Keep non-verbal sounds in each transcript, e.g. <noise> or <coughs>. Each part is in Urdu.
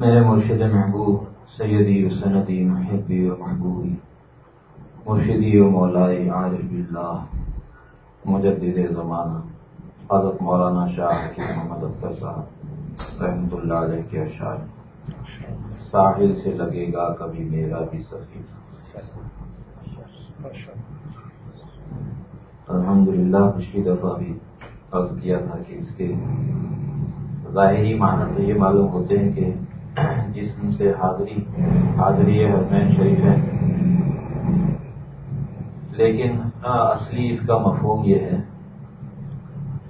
میرے مرشد محبوب، سیدی و سندی محبی و محبوبی، مرشدی و مولائی عارف اللہ مجدد زمانہ، حضرت مولانا شاہ کی محمد اختر صاحب رحمۃ اللہ علیہ کے اشعار۔ ساحل سے لگے گا کبھی میرا بھی سفید الحمد للہ پچھلی دفعہ بھی عرض کیا تھا کہ اس کے ظاہری معنی تو یہ معلوم ہوتے ہیں کہ جسم سے حاضری حاضری حرمین شریف ہے۔ لیکن اصلی اس کا مفہوم یہ ہے،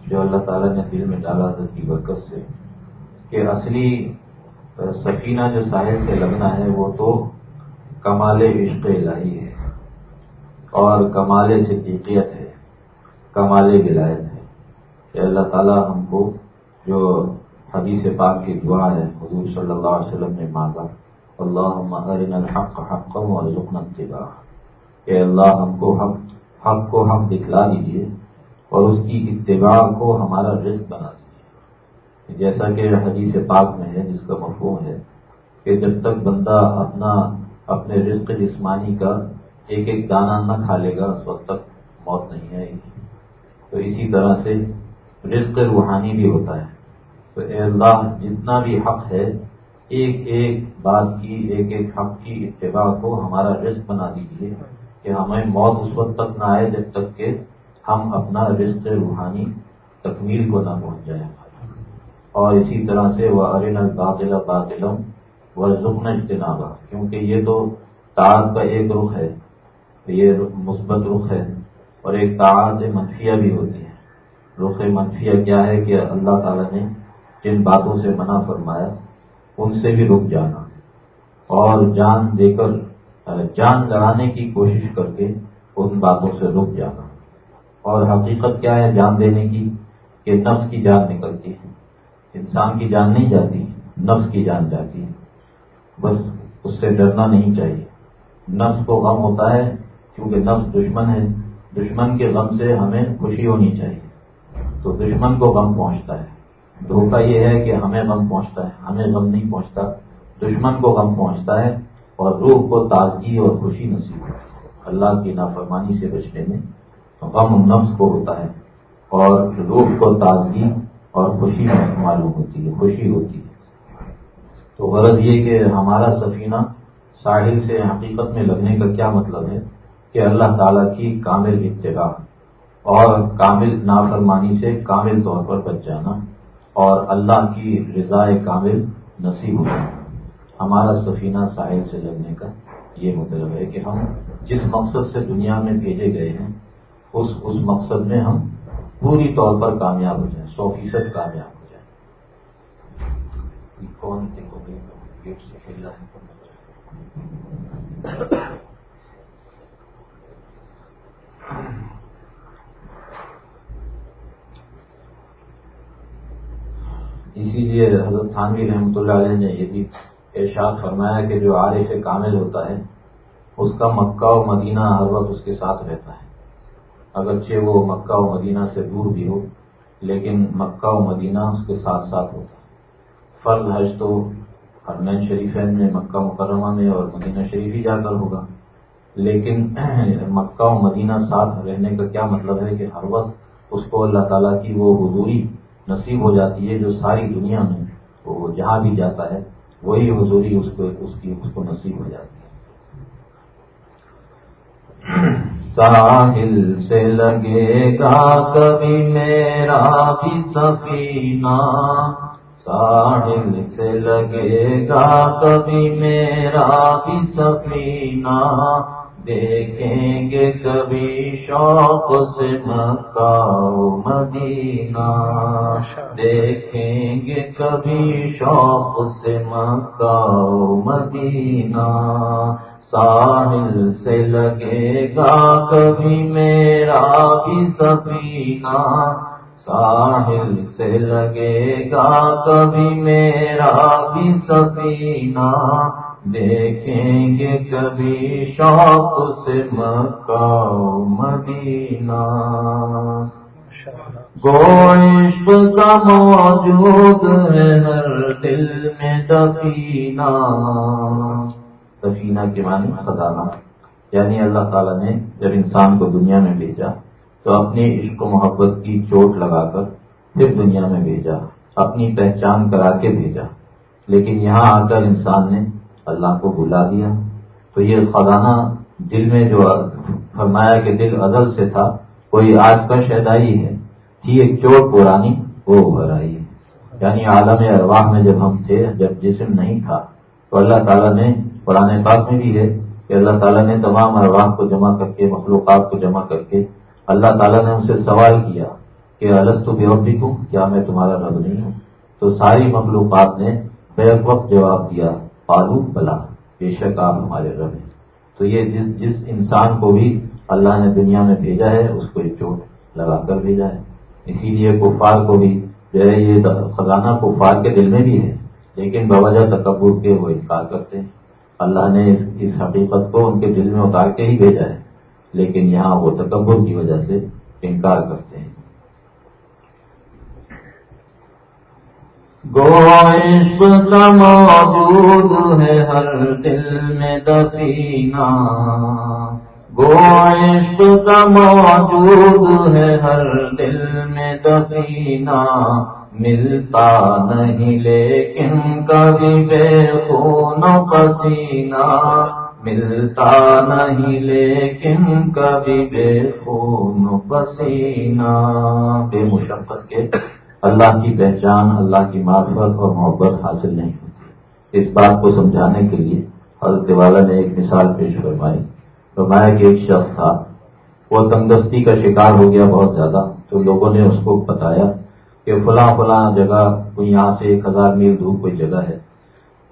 جو اللہ تعالیٰ نے دل میں ڈالا حضرت کی برکت سے، کہ اصلی سفینہ جو ساحل سے لگنا ہے، وہ تو کمال عشق الہی ہے۔ اور کمال صدیقیت ہے، کمال ولایت ہے۔ کہ اللہ تعالیٰ ہم کو جو حدیث پاک کی دعا ہے، حضور صلی اللہ علیہ وسلم نے مانگا اللہ الحق حق اور رکن اتباع کہ اللہ، ہم کو حق حق کو حق دکھلا دیجیے اور اس کی اتباع کو ہمارا رزق بنا دیجیے جیسا کہ حدیث پاک میں ہے، جس کا مفہوم ہے کہ جب تک بندہ اپنا، اپنے رزق جسمانی کا ایک ایک دانہ نہ کھا لے گا، اس وقت تک موت نہیں آئے گی۔ تو اسی طرح سے رزق روحانی بھی ہوتا ہے۔ تو اے اللہ جتنا بھی حق ہے، ایک ایک بات کی، ایک ایک حق کی اتباع کو ہمارا رزق بنا دیجیے کہ ہمیں موت اس وقت تک نہ آئے جب تک کہ ہم اپنا رزق روحانی تکمیل کو نہ پہنچ جائیں۔ اور اسی طرح سے وہ ارن الباطل باطلم و ذکن اجتنابہ کیونکہ یہ تو تعداد کا ایک رخ ہے، یہ مثبت رخ ہے، اور ایک تعداد منفیہ بھی ہوتی ہے۔ رخ منفیہ کیا ہے کہ اللہ تعالیٰ نے جن باتوں سے منع فرمایا، ان سے بھی رک جانا۔ اور جان دے کر، جان لڑانے کی کوشش کر کے ان باتوں سے رک جانا۔ اور حقیقت کیا ہے جان دینے کی؟ کہ نفس کی جان نکلتی ہے۔ انسان کی جان نہیں جاتی، نفس کی جان جاتی ہے۔ بس اس سے ڈرنا نہیں چاہیے۔ نفس کو غم ہوتا ہے کیونکہ نفس دشمن ہے۔ دشمن کے غم سے ہمیں خوشی ہونی چاہیے۔ تو دشمن کو غم پہنچتا ہے۔ دھوکہ یہ ہے کہ ہمیں غم پہنچتا ہے، ہمیں غم نہیں پہنچتا، دشمن کو غم پہنچتا ہے اور روح کو تازگی اور خوشی نصیب ہوتی ہے۔ اللہ کی نافرمانی سے بچنے میں غم نفس کو ہوتا ہے اور روح کو تازگی اور خوشی معلوم ہوتی ہے، خوشی ہوتی ہے۔ تو غرض یہ کہ ہمارا سفینہ ساحل سے حقیقت میں لگنے کا کیا مطلب ہے؟ کہ اللہ تعالیٰ کی کامل اتباع اور کامل نافرمانی سے کامل طور پر بچ جانا۔ اور اللہ کی رضاء کامل نصیب ہو۔ ہمارا سفینہ ساحل سے لگنے کا یہ مطلب ہے کہ ہم جس مقصد سے دنیا میں بھیجے گئے ہیں، اس اس مقصد میں ہم پوری طور پر کامیاب ہو جائیں، سو فیصد کامیاب ہو جائیں۔ کون گیٹ سے کھیل رہا ہے؟ <coughs> اسی لیے حضرت تھانوی رحمۃ اللہ علیہ نے یہ بھی ارشاد فرمایا کہ جو عارف کامل ہوتا ہے، اس کا مکہ و مدینہ ہر وقت اس کے ساتھ رہتا ہے۔ اگرچہ وہ مکہ و مدینہ سے دور بھی ہو، لیکن مکہ و مدینہ اس کے ساتھ ساتھ ہوتا ہے۔ فرض حج تو حرمین شریفین میں، مکہ مکرمہ میں اور مدینہ شریف ہی جا کر ہوگا۔ لیکن <clears throat> مکہ و مدینہ ساتھ رہنے کا کیا مطلب ہے کہ ہر وقت اس کو اللہ تعالیٰ کی وہ حضوری نصیب ہو جاتی ہے جو ساری دنیا میں وہ جہاں بھی جاتا ہے، وہی حضوری اس کو، اس کی، اس کو نصیب ہو جاتی ہے۔ ساحل سے لگے گا کبھی میرا بھی سفینہ۔ ساحل سے لگے گا کبھی میرا بھی سفینہ۔ دیکھیں گے کبھی شوق سے مکہ مدینہ۔ دیکھیں گے کبھی شوق سے مکہ مدینہ۔ ساحل سے لگے گا کبھی میرا بھی سفینہ۔ ساحل سے لگے گا کبھی میرا بھی سفینہ۔ دیکھیں گے کبھی شوق سے مکہ مدینہ۔ گوشت کا موجود ہے ہر دل میں دفینہ۔ دفینہ کے معنی خزانہ۔ یعنی اللہ تعالیٰ نے جب انسان کو دنیا میں بھیجا، تو اپنی عشق و محبت کی چوٹ لگا کر پھر دنیا میں بھیجا، اپنی پہچان کرا کے بھیجا۔ لیکن یہاں آ کر انسان نے اللہ کو بلا دیا۔ تو یہ خزانہ دل میں جو فرمایا کہ دل ازل سے تھا کوئی آج کا شہدائی ہے۔ تھی ایک چوٹ پرانی، وہ ابھر آئی۔ یعنی عالم ارواح میں جب ہم تھے، جب جسم نہیں تھا، تو اللہ تعالیٰ نے پرانے پاک میں بھی ہے کہ اللہ تعالیٰ نے تمام ارواح کو جمع کر کے، مخلوقات کو جمع کر کے اللہ تعالیٰ نے ان سے سوال کیا کہ الگ تو بے کو کیا میں تمہارا رب نہیں ہوں؟ تو ساری مخلوقات نے بے وقت جواب دیا۔ پالو بلا، بے شک آپ ہمارے رب ہیں۔ تو یہ جس جس انسان کو بھی اللہ نے دنیا میں بھیجا ہے، اس کو یہ چوٹ لگا کر بھیجا ہے۔ اسی لیے کفار کو بھی، جو ہے یہ خزانہ کفار کے دل میں بھی ہے، لیکن بوجہ تکبر کے وہ انکار کرتے ہیں۔ اللہ نے اس حقیقت کو ان کے دل میں اتار کے ہی بھیجا ہے، لیکن یہاں وہ تکبر کی وجہ سے انکار کرتے ہیں۔ گوشت کا ہے ہر دل میں دفینہ گوشت کا موجود ہے ہر دل میں دفینہ ملتا نہیں لیکن کبھی بے خون پسینہ ملتا نہیں لیکن کبھی بے خون پسینہ بے مشقت کے اللہ کی پہچان، اللہ کی معرفت اور محبت حاصل نہیں ہوتی۔ اس بات کو سمجھانے کے لیے حضرت والا نے ایک مثال پیش فرمائی۔ فرمایا کہ ایک شخص تھا۔ وہ تندرستی کا شکار ہو گیا بہت زیادہ۔ تو لوگوں نے اس کو بتایا کہ فلاں فلاں جگہ، کوئی یہاں سے ایک ہزار میل دور کوئی جگہ ہے۔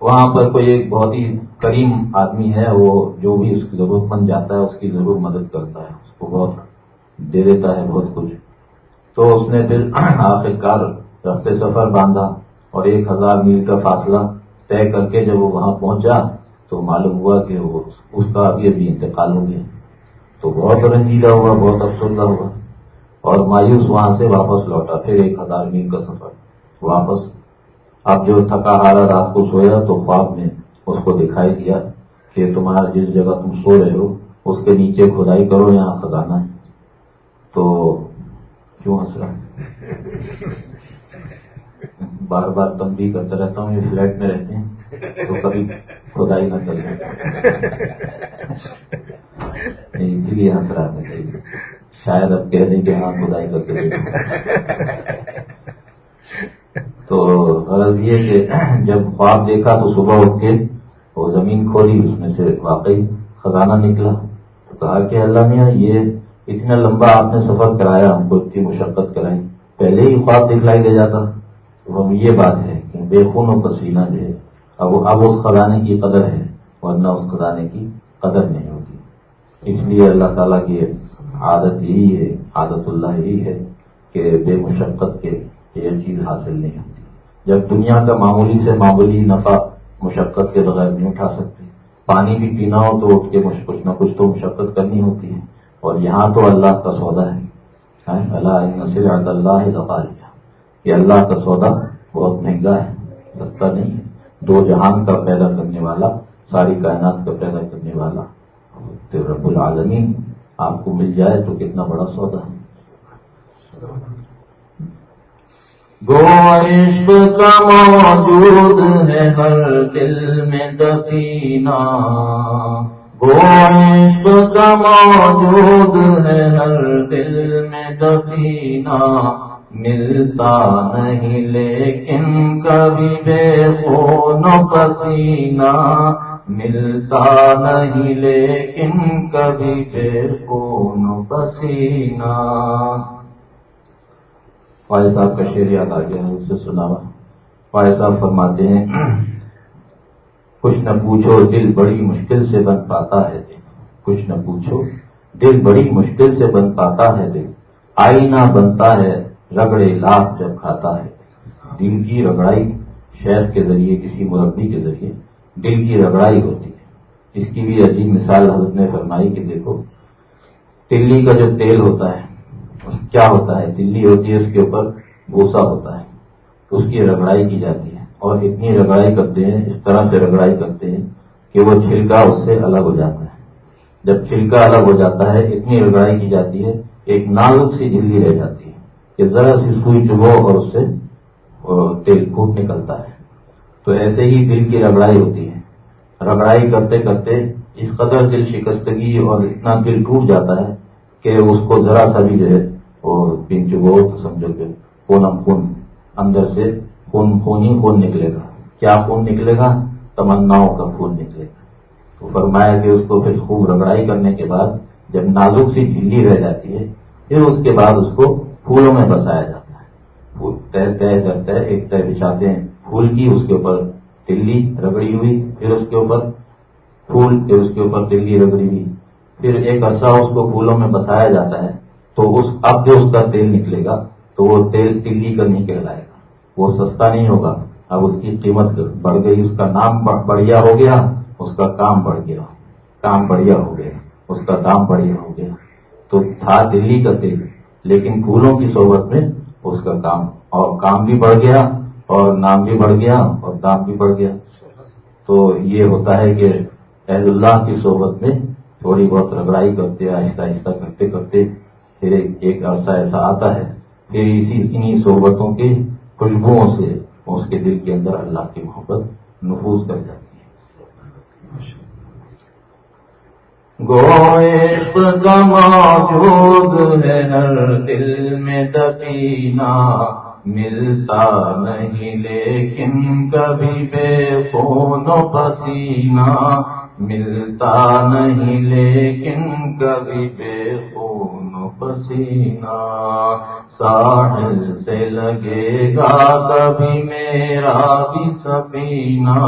وہاں پر کوئی ایک بہت ہی کریم آدمی ہے، وہ جو بھی اس کی ضرورت مند جاتا ہے، اس کی ضرور مدد کرتا ہے۔ اس کو بہت دے دیتا ہے، بہت کچھ۔ تو اس نے پھر <clears throat> آخر کار رستے سفر باندھا اور ایک ہزار میل کا فاصلہ طے کر کے جب وہ وہاں پہنچا تو معلوم ہوا کہ وہ اس کا ابھی ابھی انتقال ہو گیا۔ تو بہت رنجیدہ ہوا، بہت افسردہ ہوا اور مایوس وہاں سے واپس لوٹا۔ پھر ایک ہزار میل کا سفر واپس۔ اب جو تھکا ہارا رات کو سویا تو خواب میں اس کو دکھائی دیا کہ تمہارا جس جگہ تم سو رہے ہو اس کے نیچے کھدائی کرو، یہاں خزانہ ہے۔ تو کیوں ہنس رہا بار بار تم بھی کرتا رہتا ہوں، یہ فلیٹ میں رہتے ہیں، تو کبھی کھدائی نہ کر اسی لیے ہنس رہا تھا۔ شاید اب کہہ دیں کہ ہاں کھدائی کر کے تو غرض یہ کہ جب خواب دیکھا تو صبح اٹھ کے وہ زمین کھولی، اس میں سے واقعی خزانہ نکلا۔ تو کہا کہ اللہ نے یہ اتنا لمبا آپ نے سفر کرایا، ہم کو اتنی مشقت کرائی پہلے ہی خواب دکھلائی دے جاتا۔ تو ہم یہ بات ہے کہ بے خون و پسینہ جو ہے، اب اب اس خزانے کی قدر ہے، ورنہ اس خزانے کی قدر نہیں ہوتی اس لیے اللہ تعالیٰ کی عادت یہی ہے، عادت اللہ یہی ہے کہ بے مشقت کے یہ چیز حاصل نہیں ہوتی۔ جب دنیا کا معمولی سے معمولی نفع مشقت کے بغیر نہیں اٹھا سکتے، پانی بھی پینا ہو تو اٹھ کے کچھ نہ کچھ تو مشقت کرنی ہوتی ہے۔ اور یہاں تو اللہ کا سودا ہے۔ اللہ نصر اللہ کہ اللہ کا سودا بہت مہنگا ہے، سستا نہیں ہے۔ دو جہان کا پیدا کرنے والا، ساری کائنات کا پیدا کرنے والا۔ تو رب العالمین، آپ کو مل جائے تو کتنا بڑا سودا۔ ہے گوشت کا موجود ہے ہر دل میں دفینہ۔ گوشت کا موجود ہے ہر دل میں دفینہ ملتا نہیں لیکن کبھی بے خون پسینہ ملتا نہیں لیکن کبھی بے خون پسینہ فائد صاحب کا شعر یاد آ گیا اس سے سنا فائد صاحب فرماتے ہیں کچھ نہ پوچھو، دل بڑی مشکل سے بن پاتا ہے دل کچھ نہ پوچھو، دل بڑی مشکل سے بن پاتا ہے دل آئینہ بنتا ہے، رگڑے لاکھ جب کھاتا ہے۔ دل کی رگڑائی شہر کے ذریعے، کسی مربی کے ذریعے دل کی رگڑائی ہوتی ہے۔ اس کی بھی عجیب مثال حضرت نے فرمائی کہ دیکھو تلی کا جو تیل ہوتا ہے کیا ہوتا ہے؟ تلی ہوتی ہے، اس کے اوپر بھوسا ہوتا ہے۔ اس کی رگڑائی کی جاتی ہے۔ اور اتنی رگڑائی کرتے ہیں، اس طرح سے رگڑائی کرتے ہیں کہ وہ چھلکا اس سے الگ ہو جاتا ہے۔ جب چھلکا الگ ہو جاتا ہے، اتنی رگڑائی کی جاتی ہے، ایک نازک سی جلدی رہ جاتی ہے کہ ذرا سی سوئی چبو اور اس سے تیل پھوٹ نکلتا ہے۔ تو ایسے ہی دل کی رگڑائی ہوتی ہے۔ رگڑائی کرتے کرتے اس قدر دل شکستگی اور اتنا دل ٹوٹ جاتا ہے کہ اس کو ذرا سا بھی جو ہے، وہ پن چبو سمجھو کہ خون خون اندر سے خون خون ہی خون نکلے گا۔ کیا خون نکلے گا؟ تمناؤں کا خون نکلے گا۔ تو فرمایا کہ اس کو پھر خوب رگڑائی کرنے کے بعد جب نازک سی جھلی رہ جاتی ہے، پھر اس کے بعد اس کو پھولوں میں بسایا جاتا ہے۔ طے طے کرتے ایک طے بچھاتے ہیں۔ پھول کی اس کے اوپر تلی رگڑی ہوئی، پھر اس کے اوپر پھول، پھر اس کے اوپر تلی رگڑی ہوئی۔ پھر ایک عرصہ اس کو پھولوں میں بسایا جاتا ہے۔ تو اس اب جو اس کا تیل نکلے گا، تو وہ تیل تلی کا نہیں کہلائے گا۔ وہ سستا نہیں ہوگا۔ اب اس کی قیمت بڑھ گئی، اس کا نام بڑھیا ہو گیا، اس کا کام بڑھ گیا۔ کام بڑھیا ہو گیا، اس کا دام بڑھیا ہو گیا۔ تو تھا دلی کا تیل، لیکن پھولوں کی صحبت میں اس کا کام، اور کام بھی بڑھ گیا، اور نام بھی بڑھ گیا، اور دام بھی بڑھ گیا۔ تو یہ ہوتا ہے کہ اہل اللہ کی صحبت میں تھوڑی بہت رگڑائی کرتے، آہستہ آہستہ کرتے کرتے پھر ایک عرصہ ایسا آتا ہے۔ پھر اسی انہیں صحبتوں کی خوشبوؤں سے اس کے دل کے اندر اللہ کی محبت نفوذ کر جاتی گوشت کا موجود ہے ہر دل میں دفینہ ملتا نہیں لیکن کبھی بے خون و پسینہ۔ ملتا نہیں لیکن کبھی بے خون پسینہ ساحل سے لگے گا کبھی میرا بھی سفینہ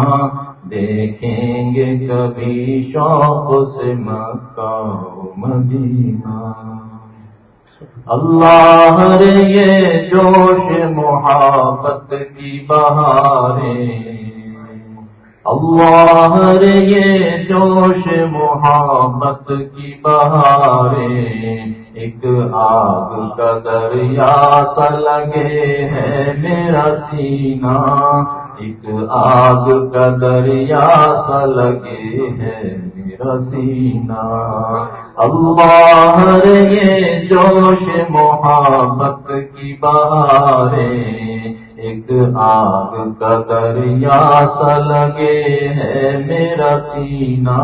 دیکھیں گے کبھی شوق سے مکہ مدینہ اللہ رے یہ جوش محبت کی بہاریں اللہ رے یہ جوش محبت کی بہاریں ایک آگ کا دریا سا لگے ہے میرا سینہ۔ ایک آگ کا دریا سا لگے ہے میرا سینہ۔ اللہ یہ جوش محبت کی بہاریں ایک آگ کا دریا سا لگے ہے میرا سینہ۔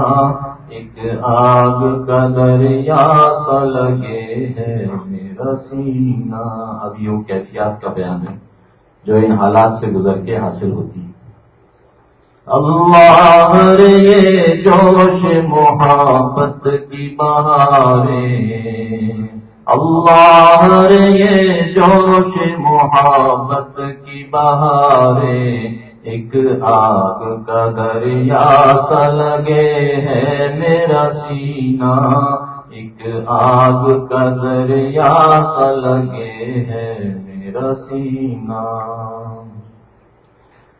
ایک آگ کا دریا سا لگے ہے میرا سینہ۔ اب یوں کیفیات کا بیان ہے جو ان حالات سے گزر کے حاصل ہوتی ہے اللہ رے جوش محبت کی بہاریں۔ اللہ رے جوش محبت کی بہاریں۔ ایک آگ کا دریا سا لگے ہے میرا سینہ۔ ایک آگ کا دریا سا لگے ہے سینہ۔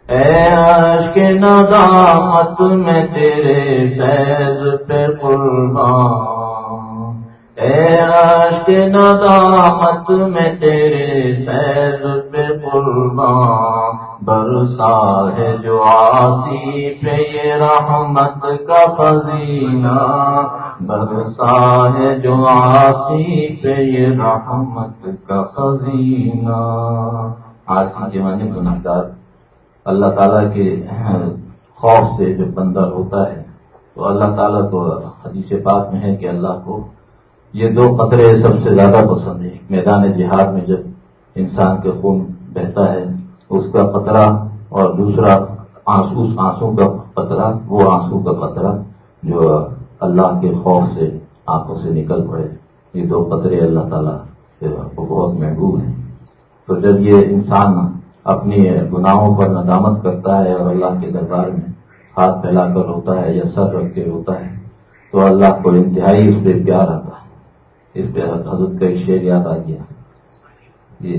اے عشق ندامت میں تیرے فیض پہ قربان۔ اے عشق ندامت میں تیرے فیض پہ قربان۔ برسا ہے جو آسی پہ یہ رحمت کا خزینہ برسا ہے جو آسی پہ یہ رحمت کا خزینہ آسی کے معنی گناہ گار اللہ تعالیٰ کے خوف سے جو بندہ ہوتا ہے، تو اللہ تعالیٰ کو حدیث پاک میں ہے کہ اللہ کو یہ دو قطرے سب سے زیادہ پسند ہے میدان جہاد میں جب انسان کے خون بہتا ہے اس کا قطرہ اور دوسرا آنسو آنسو کا قطرہ، وہ آنسو کا قطرہ جو اللہ کے خوف سے آنکھوں سے نکل پڑے۔ یہ دو قطرے اللہ تعالیٰ کو بہت محبوب ہیں۔ تو جب یہ انسان اپنی گناہوں پر ندامت کرتا ہے اور اللہ کے دربار میں ہاتھ پھیلا کر ہوتا ہے یا سر رکھ کے ہوتا ہے، تو اللہ کو انتہائی اس پہ پیار آتا۔ ہے اس پہ حضرت کا ایک شعر یاد آ گیا۔ یہ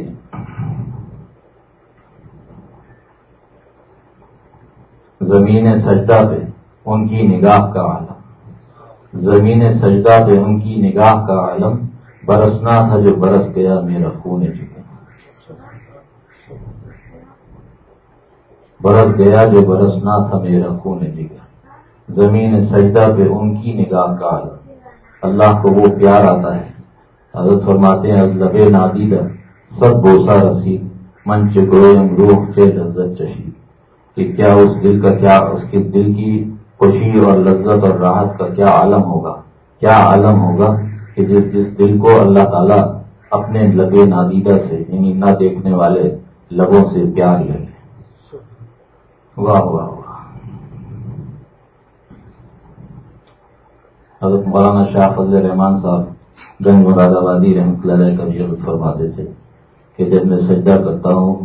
زمین سجدہ پہ ان کی نگاہ کا عالم۔ زمین سجدہ پہ ان کی نگاہ کا عالم برسنا تھا جو برس گیا، میرا خون جگہ برس گیا جو برسنا تھا، میرا خون جگہ زمین سجدہ پہ ان کی نگاہ کال اللہ کو وہ پیار آتا ہے۔ حضرت فرماتے ہیں لب نادیدہ، سب بوسا رسی منچ گوئم روح چے لذت چشی۔ کہ کیا اس دل کا کیا اس کے دل کی خوشی اور لذت اور راحت کا کیا عالم ہوگا؟ کیا عالم ہوگا کہ جس جس دل کو اللہ تعالیٰ اپنے لبے نادیدہ سے یعنی نہ دیکھنے والے لبوں سے پیار لے واہ واہ حضرت مولانا شاہ فضل رحمان صاحب گنج مراد آبادی رحمۃ اللہ کبھی فرماتے تھے کہ جب میں سجدہ کرتا ہوں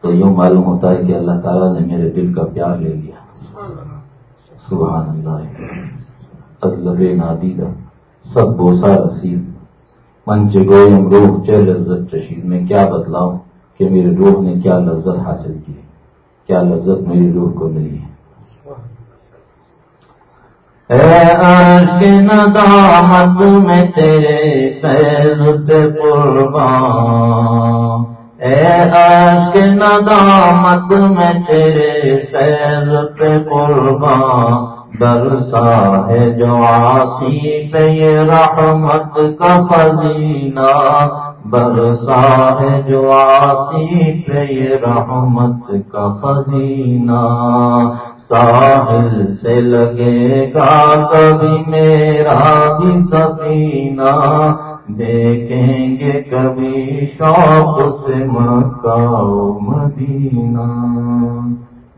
تو یوں معلوم ہوتا ہے کہ اللہ تعالیٰ نے میرے دل کا پیار لے لیا۔ سبحان اللہ۔ ازلب نادیدہ سب بوسا رسید۔ منچ گوئم روح چہ لذت چشید۔ میں کیا بتلاؤں کہ میرے روح نے کیا لذت حاصل کی۔ کیا لذت میری روح کو ملی ہے۔ ندامت میں تیرے فیض پہ قربان۔ اے عشق ندامت میں تیرے فیض پہ قربان درسا ہے جو آسی پہ یہ رحمت کا خزینہ برسا ہے جو آسی پہ یہ رحمت کا خزینہ۔ ساحل سے لگے گا کبھی میرا بھی سفینہ دیکھیں گے کبھی شوق سے مکہ و مدینہ۔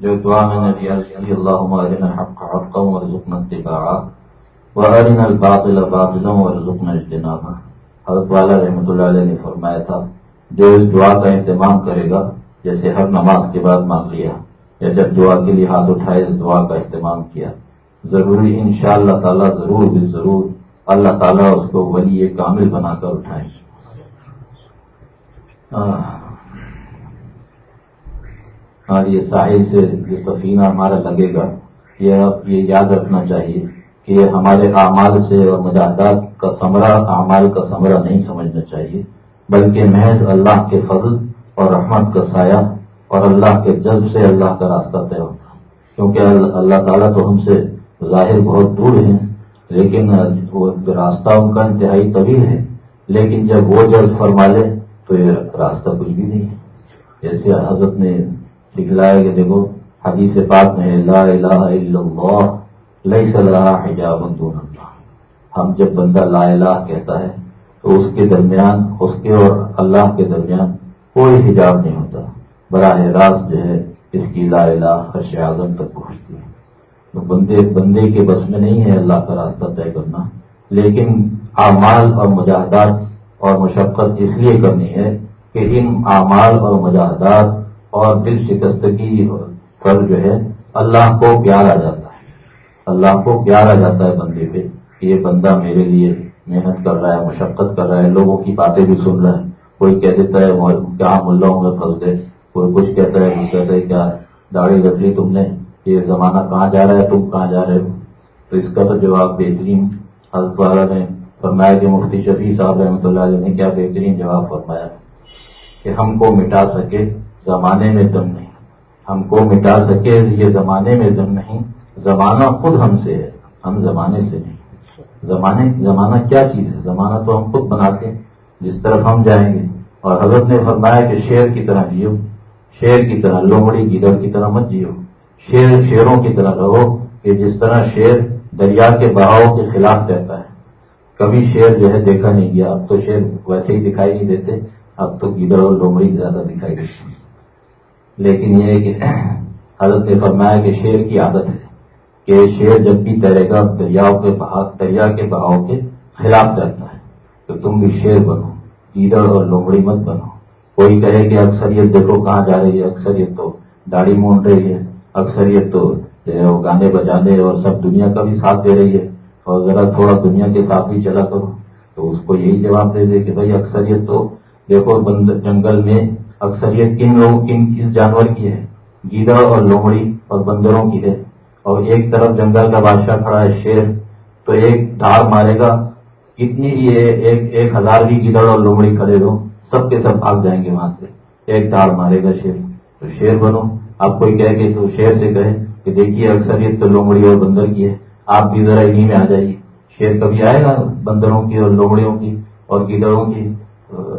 جو دعا میں نبی عرضی اللہ ارنا حق حقا ورزقنا اتباعا وارنا الباطل باطلا ورزقنا اجتنابا حضرت والا رحمۃ اللہ علیہ نے فرمایا تھا، جو اس دعا کا اہتمام کرے گا، جیسے ہر نماز کے بعد مانگ لیا، یا جب دعا کے لیے ہاتھ اٹھائے دعا کا اہتمام کیا۔ ضروری ان شاء اللہ تعالیٰ، ضرور بھی ضرور اللہ تعالیٰ اس کو ولی کامل بنا کر اٹھائے۔ اور یہ ساحل سے جو سفینہ ہمارا لگے گا، یہ یہ یاد رکھنا چاہیے کہ یہ ہمارے اعمال سے اور مجاہدات کا ثمرہ، اعمال کا ثمرہ نہیں سمجھنا چاہیے، بلکہ محض اللہ کے فضل اور رحمت کا سایہ اور اللہ کے جلد سے اللہ کا راستہ طے ہوتا۔ کیونکہ اللہ تعالیٰ تو ہم سے ظاہر بہت دور ہیں۔ لیکن وہ راستہ ان کا انتہائی طویل ہے، لیکن جب وہ جلد فرما لے تو یہ راستہ کچھ بھی نہیں ہے۔ جیسے حضرت نے سکھلایا کہ دیکھو، حدیث پاک میں لا الہ الا اللہ لئی صلاح حجاب دون اللہ۔ ہم جب بندہ لا الہ کہتا ہے، تو اس کے درمیان، اس کے اور اللہ کے درمیان کوئی حجاب نہیں ہوتا۔ براہ راست جو ہے، اس کی لا الہ خش اعظم تک پہنچتی تو بندے بندے کے بس میں نہیں ہے اللہ کا راستہ طے کرنا، لیکن اعمال اور مجاہدات اور مشقت اس لیے کرنی ہے کہ ان اعمال اور مجاہدات اور دل شکستگی پر جو ہے اللہ کو پیار آ جاتا ہے۔ اللہ کو پیار آ جاتا ہے بندے پہ کہ یہ بندہ میرے لیے محنت کر رہا ہے، مشقت کر رہا ہے، لوگوں کی باتیں بھی سن رہا ہے۔ کوئی کہہ دیتا ہے کیا ملاؤں میں پھنس گئے؟ کوئی کچھ کہتا ہے کچھ کہتا ہے، کیا داڑھی رکھ لی تم نے؟ یہ زمانہ کہاں جا رہا ہے؟ تم کہاں جا رہے ہو؟ تو اس کا تو جواب بہترین حضرت والا نے فرمایا کہ مفتی شفیع صاحب رحمۃ اللہ علیہ نے کیا بہترین جواب فرمایا؟ کہ ہم کو مٹا سکے زمانے میں دم نہیں۔ ہم کو مٹا سکے یہ زمانے میں دم نہیں۔ زمانہ خود ہم سے ہے، ہم زمانے سے نہیں۔ زمانے، زمانہ کیا چیز ہے؟ زمانہ تو ہم خود بناتے ہیں جس طرف ہم جائیں گے۔ اور حضرت نے فرمایا کہ شیر کی طرح جیو، شیر کی طرح لومڑی گیدڑ کی طرح مت جیو۔ شیر شیروں کی طرح رہو کہ جس طرح شیر دریا کے بہاؤ کے خلاف رہتا ہے۔ کبھی شیر جو ہے دیکھا نہیں گیا، اب تو شیر ویسے ہی دکھائی نہیں دیتے، اب تو گیدڑ اور لومڑی زیادہ دکھائی دیتی لیکن یہ کہ حضرت نے فرمایا کہ شیر کی عادت ہے کہ شیر جب بھی تیرے گا دریاؤں کے بہاؤ، دریا کے بہاؤ کے خلاف رہتا ہے۔ تو تم بھی شیر بنو گیدڑ اور لومڑی مت بنو۔ کوئی کہے کہ اکثریت دیکھو کہاں جا رہی ہے، اکثریت تو داڑھی مونڈ رہی ہے۔ اکثریت تو گانے بجانے اور سب دنیا کا بھی ساتھ دے رہی ہے۔ اور ذرا تھوڑا دنیا کے ساتھ بھی چلا کرو۔ تو اس کو یہی جواب دے دے کہ بھائی اکثریت تو دیکھو، بند جنگل میں اکثریت کن لوگ کن کس جانور کی ہے؟ گیدڑ اور لومڑی اور بندروں کی ہے۔ اور ایک طرف جنگل کا بادشاہ کھڑا ہے، شیر۔ تو ایک دھار مارے گا۔ کتنی بھی ایک ایک ہزار بھی گدڑ اور لومڑی کھڑے دو سب کے سب بھاگ جائیں گے وہاں سے۔ ایک تاڑ مارے گا شیر۔ تو شیر بنو۔ آپ کوئی کہے کہ تو شیر سے کہے کہ دیکھیے اکثریت تو لومڑی اور بندر کی ہے، آپ بھی ذرا انہیں میں آ جائیے۔ شیر کبھی آئے گا بندروں کی اور لومڑیوں کی اور گیدڑوں کی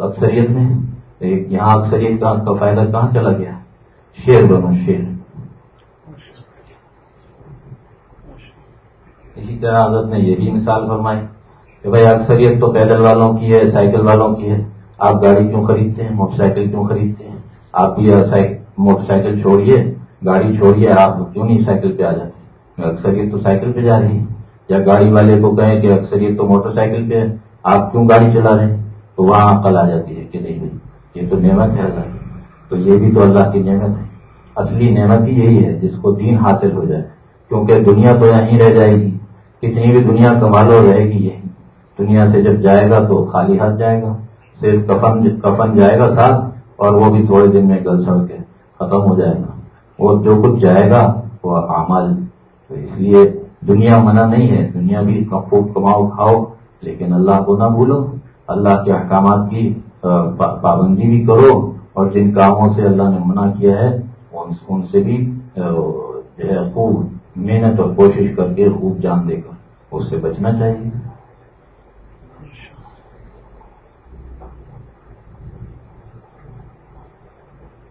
اکثریت میں؟ یہاں اکثریت کا فائدہ کہاں چلا گیا؟ شیر بنو شیر اسی طرح حضرت نے یہ بھی مثال فرمائی کہ بھائی اکثریت تو پیدل والوں کی ہے، سائیکل والوں کی ہے۔ آپ گاڑی کیوں خریدتے ہیں؟ موٹر سائیکل کیوں خریدتے ہیں؟ آپ بھی موٹر سائیکل چھوڑیے، گاڑی چھوڑیے، آپ کیوں نہیں سائیکل پہ آ جاتے؟ ہیں اکثریت تو سائیکل پہ جا رہی ہے یا گاڑی والے کو کہیں کہ اکثریت تو موٹر سائیکل پہ ہے، آپ کیوں گاڑی چلا رہے ہیں؟ تو وہاں عقل آ جاتی ہے کہ نہیں بھائی، یہ تو نعمت ہے اللہ تو یہ بھی تو اللہ کی نعمت ہے۔ اصلی نعمت ہی یہی ہے، جس کو دین حاصل ہو جائے۔ کیونکہ دنیا تو یہیں رہ جائے گی، کتنی بھی دنیا کما لو رہے گی یہی دنیا سے جب جائے گا تو خالی ہاتھ جائے گا، صرف کفن کفن جائے گا ساتھ، اور وہ بھی تھوڑے دن میں گل سڑ کے۔ ختم ہو جائے گا۔ وہ جو کچھ جائے گا، وہ اعمال تو اس لیے دنیا منع نہیں ہے۔ دنیا بھی خوب کماؤ، کھاؤ، لیکن اللہ کو نہ بھولو۔ اللہ کے احکامات کی پابندی بھی کرو۔ اور جن کاموں سے اللہ نے منع کیا ہے، ان سے بھی جو ہے، خوب محنت اور کوشش کر کے خوب جان دے کر۔ اس سے بچنا چاہیے۔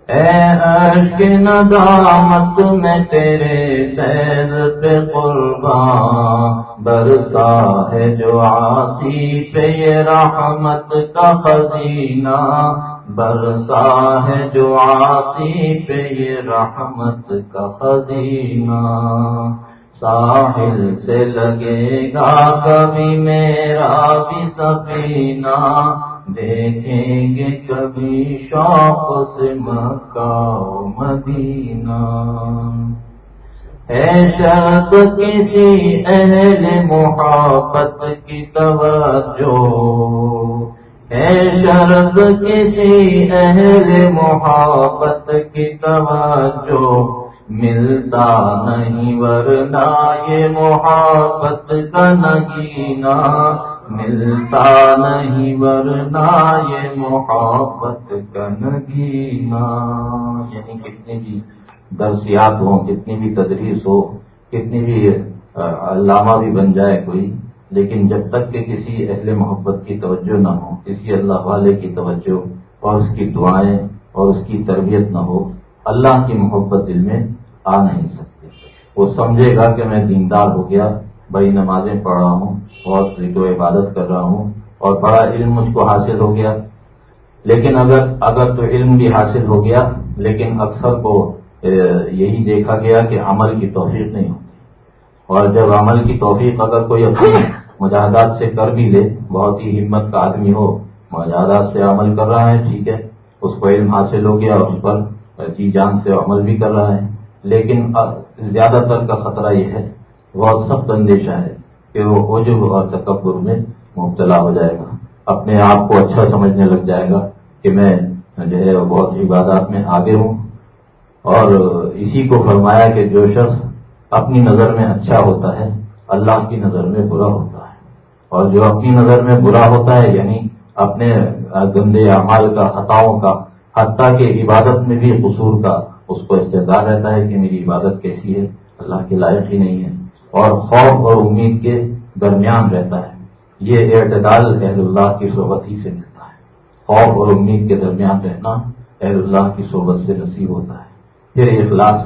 اے ندامت میں تیرے فیض پہ قربان برسا ہے جو آسی پہ یہ رحمت کا خزینہ برسا ہے جو آسی پہ یہ رحمت کا خزینہ۔ ساحل سے لگے گا کبھی میرا بھی سفینہ دیکھیں گے کبھی شوق سے مکہ مدینہ۔ ہے شرط کسی اہل محبت کی توجہ۔ ہے شرط کسی اہل محبت کی توجہ۔ ملتا نہیں، ورنہ یہ محبت کا نگینہ۔ ملتا نہیں، ورنہ یہ محبت کنگینا یعنی کتنی بھی درسیات ہوں کتنی بھی تدریس ہو، کتنی بھی علامہ بھی بن جائے کوئی، لیکن جب تک کہ کسی اہل محبت کی توجہ نہ ہو، کسی اللہ والے کی توجہ اور اس کی دعائیں اور اس کی تربیت نہ ہو، اللہ کی محبت دل میں آ نہیں سکتی۔ وہ سمجھے گا کہ میں دیندار ہو گیا بڑی نمازیں پڑھ رہا ہوں بہت و عبادت کر رہا ہوں اور بڑا علم مجھ کو حاصل ہو گیا۔ لیکن اگر اگر تو علم بھی حاصل ہو گیا، لیکن اکثر کو یہی دیکھا گیا کہ عمل کی توفیق نہیں ہوتی۔ اور جب عمل کی توفیق اگر کوئی اپنی مجاہدات سے کر بھی لے، بہت ہی ہمت کا آدمی ہو، مجاہدات سے عمل کر رہا ہے، ٹھیک ہے، اس کو علم حاصل ہو گیا اس پر جی جان سے عمل بھی کر رہا ہے۔ لیکن زیادہ تر کا خطرہ یہ ہے، بہت سخت اندیشہ ہے۔ کہ وہ عجب اور تکبر میں مبتلا ہو جائے گا۔ اپنے آپ کو اچھا سمجھنے لگ جائے گا کہ میں جو ہے بہت عبادات میں آگے ہوں۔ اور اسی کو فرمایا کہ جو شخص اپنی نظر میں اچھا ہوتا ہے، اللہ کی نظر میں برا ہوتا ہے۔ اور جو اپنی نظر میں برا ہوتا ہے یعنی اپنے گندے اعمال کا، خطاؤں کا، حتیٰ کہ عبادت میں بھی قصور کا، اس کو استحدار رہتا ہے کہ میری عبادت کیسی ہے، اللہ کے لائق ہی نہیں ہے۔ اور خوف اور امید کے درمیان رہتا ہے۔ یہ اعتدال اہل اللہ کی صحبت ہی سے ملتا ہے۔ خوف اور امید کے درمیان رہنا اہل اللہ کی صحبت سے نصیب ہوتا ہے۔ پھر اخلاص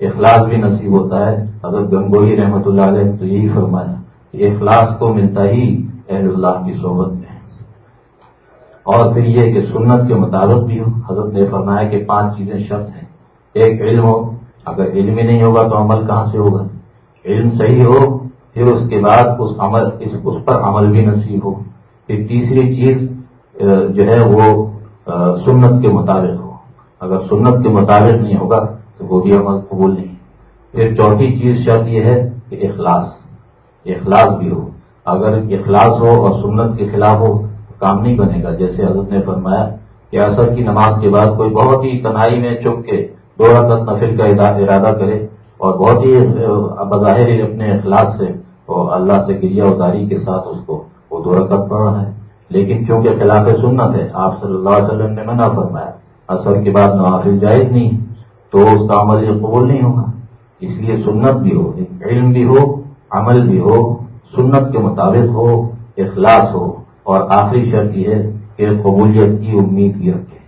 اخلاص بھی نصیب ہوتا ہے۔ اگر گنگوئی رحمت اللہ علیہ تو یہی فرمایا کہ اخلاص کو ملتا ہی اہل اللہ کی صحبت میں اور پھر یہ کہ سنت کے مطابق بھی ہو۔ حضرت نے فرمایا کہ پانچ چیزیں شرط ہیں۔ ایک علم ہو، اگر علم ہی نہیں ہوگا تو عمل کہاں سے ہوگا؟ علم صحیح ہو، پھر اس کے بعد اس عمل، اس اس پر عمل بھی نصیب ہو۔ پھر تیسری چیز جو ہے وہ سنت کے مطابق ہو۔ اگر سنت کے مطابق نہیں ہوگا تو وہ بھی عمل قبول نہیں۔ پھر چوتھی چیز شرط یہ ہے کہ اخلاص اخلاص بھی ہو۔ اگر اخلاص ہو اور سنت کے خلاف ہو تو کام نہیں بنے گا۔ جیسے حضرت نے فرمایا کہ اثر کی نماز کے بعد کوئی بہت ہی تنہائی میں چپ کے دو رقط نفل کا ارادہ کرے اور بہت ہی بظاہر اپنے اخلاق سے اور اللہ سے گریا اتاری کے ساتھ اس کو، وہ دو رکعت پڑھ رہا ہے۔ لیکن کیونکہ خلاف سنت ہے، آپ صلی اللہ علیہ وسلم نے منع فرمایا اثر کے بعد نوافل جائز نہیں، تو اس کا عمل قبول نہیں ہوگا۔ اس لیے سنت بھی ہو، علم بھی ہو، عمل بھی ہو، سنت کے مطابق ہو، اخلاص ہو۔ اور آخری شرط یہ ہے کہ قبولیت کی امید بھی رکھے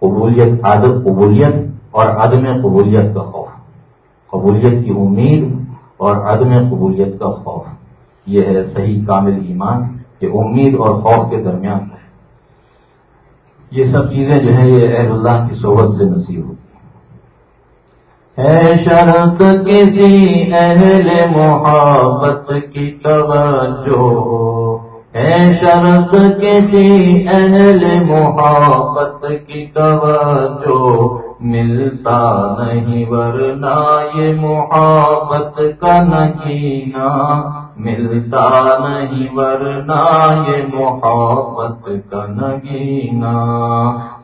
قبولیت عادت قبولیت اور عدم قبولیت کا خوف۔ قبولیت کی امید اور عدم قبولیت کا خوف۔ یہ ہے صحیح کامل ایمان کہ امید اور خوف کے درمیان ہے۔ یہ سب چیزیں جو ہیں یہ اہل اللہ کی صحبت سے نصیب ہوتی ہے شرط کسی اہل محبت کی توجہ ہے شرط کسی اہل محبت کی توجہ ملتا نہیں، ورنہ یہ محبت کا نگینا ملتا نہیں، ورنہ یہ محبت کا نگینا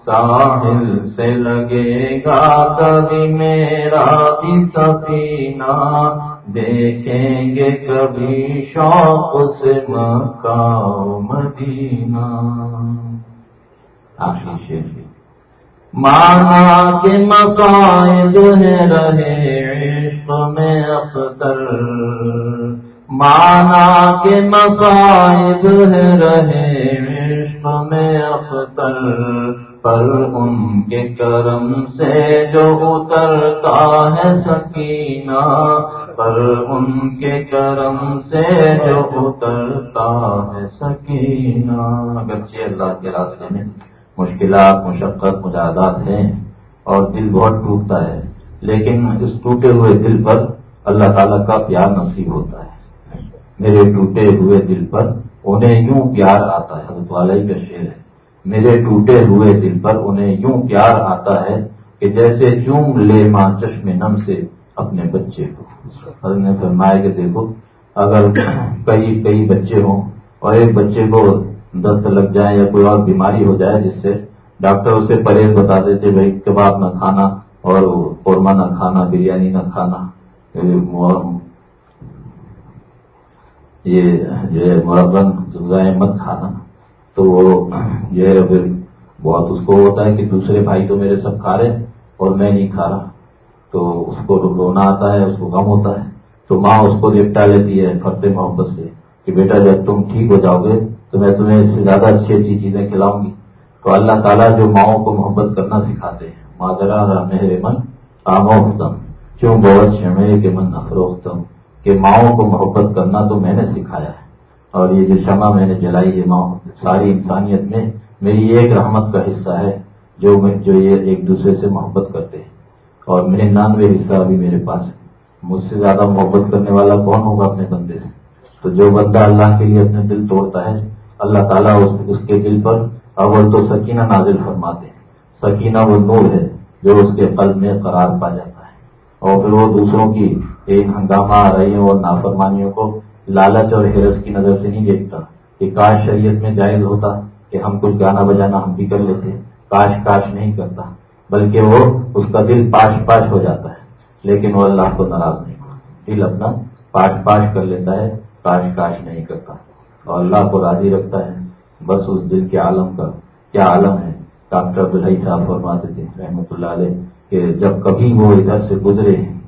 ساحل سے لگے گا کبھی میرا بھی سفینہ، دیکھیں گے کبھی شوق سے مکہ مدینہ۔ آشیش مانا کے مسائد ہیں رہے عشق میں اختر۔ مانا کے مسائد ہیں رہے عشق میں اختر۔ پر ان کے کرم سے جو اترتا ہے سکینہ، پر ان کے کرم سے جو اترتا ہے سکینہ۔ اگرچہ اللہ کے راستے میں مشکلات، مشقت مجاہدات ہیں اور دل بہت ٹوٹتا ہے، لیکن اس ٹوٹے ہوئے دل پر اللہ تعالیٰ کا پیار نصیب ہوتا ہے۔ میرے ٹوٹے ہوئے دل پر انہیں یوں پیار آتا ہے، حضرت والی کا شعر ہے۔ میرے ٹوٹے ہوئے دل پر انہیں یوں پیار آتا ہے کہ جیسے چوم لے ماں چشم نم سے اپنے بچے کو۔ حضرت نے فرمایا کہ دیکھو، اگر کئی کئی بچے ہوں اور ایک بچے کو دست لگ جائے یا کوئی اور بیماری ہو جائے جس سے ڈاکٹر اسے پرہیز بتا دیتے بھائی کباب نہ کھانا اور قورمہ نہ کھانا، بریانی نہ کھانا۔ یہ جو ہے مرغن مت کھانا۔ تو وہ جو ہے پھر بہت اس کو ہوتا ہے کہ دوسرے بھائی تو میرے سب کھا رہے اور میں نہیں کھا رہا۔ تو اس کو رونا آتا ہے، اس کو غم ہوتا ہے۔ تو ماں اس کو لپٹا لیتی ہے فرتے محبت سے کہ بیٹا جب تم ٹھیک ہو جاؤ گے تو میں تمہیں اس سے زیادہ اچھی اچھی چیزیں کھلاؤں گی۔ تو اللہ تعالیٰ جو ماؤں کو محبت کرنا سکھاتے ہیں۔ ماجرا مہر من آموختم کیوں بہت شمع کے من افروختم کہ ماؤں کو محبت کرنا تو میں نے سکھایا ہے۔ اور یہ جو شمع میں نے جلائی ہے ماں ساری انسانیت میں میری ایک رحمت کا حصہ ہے، جو جو یہ ایک دوسرے سے محبت کرتے ہیں۔ اور میرے نانوے حصہ ابھی میرے پاس ہے۔ مجھ سے زیادہ محبت کرنے والا کون ہوگا اپنے بندے سے؟ تو جو بندہ اللہ کے لیے اپنے دل توڑتا ہے اللہ تعالیٰ اس کے دل پر اول تو سکینہ نازل فرماتے ہیں۔ سکینہ وہ نور ہے جو اس کے قلب میں قرار پا جاتا ہے۔ اور پھر وہ دوسروں کی ایک ہنگامہ آ رہی اور نافرمانیوں کو لالچ اور ہرس کی نظر سے نہیں دیکھتا کہ کاش شریعت میں جائز ہوتا کہ ہم کچھ گانا بجانا ہم بھی کر لیتے۔ کاش کاش نہیں کرتا، بلکہ وہ اس کا دل پاش پاش ہو جاتا ہے۔ لیکن وہ اللہ کو ناراض نہیں دل اپنا پاش پاش کر لیتا ہے، کاش کاش نہیں کرتا۔ اور اللہ کو راضی رکھتا ہے۔ بس اس دل کے عالم کا کیا عالم ہے؟ ڈاکٹر عبدالحی صاحب فرماتے تھے، رحمۃ اللہ علیہ، کہ جب کبھی وہ ادھر سے گزرے ہیں،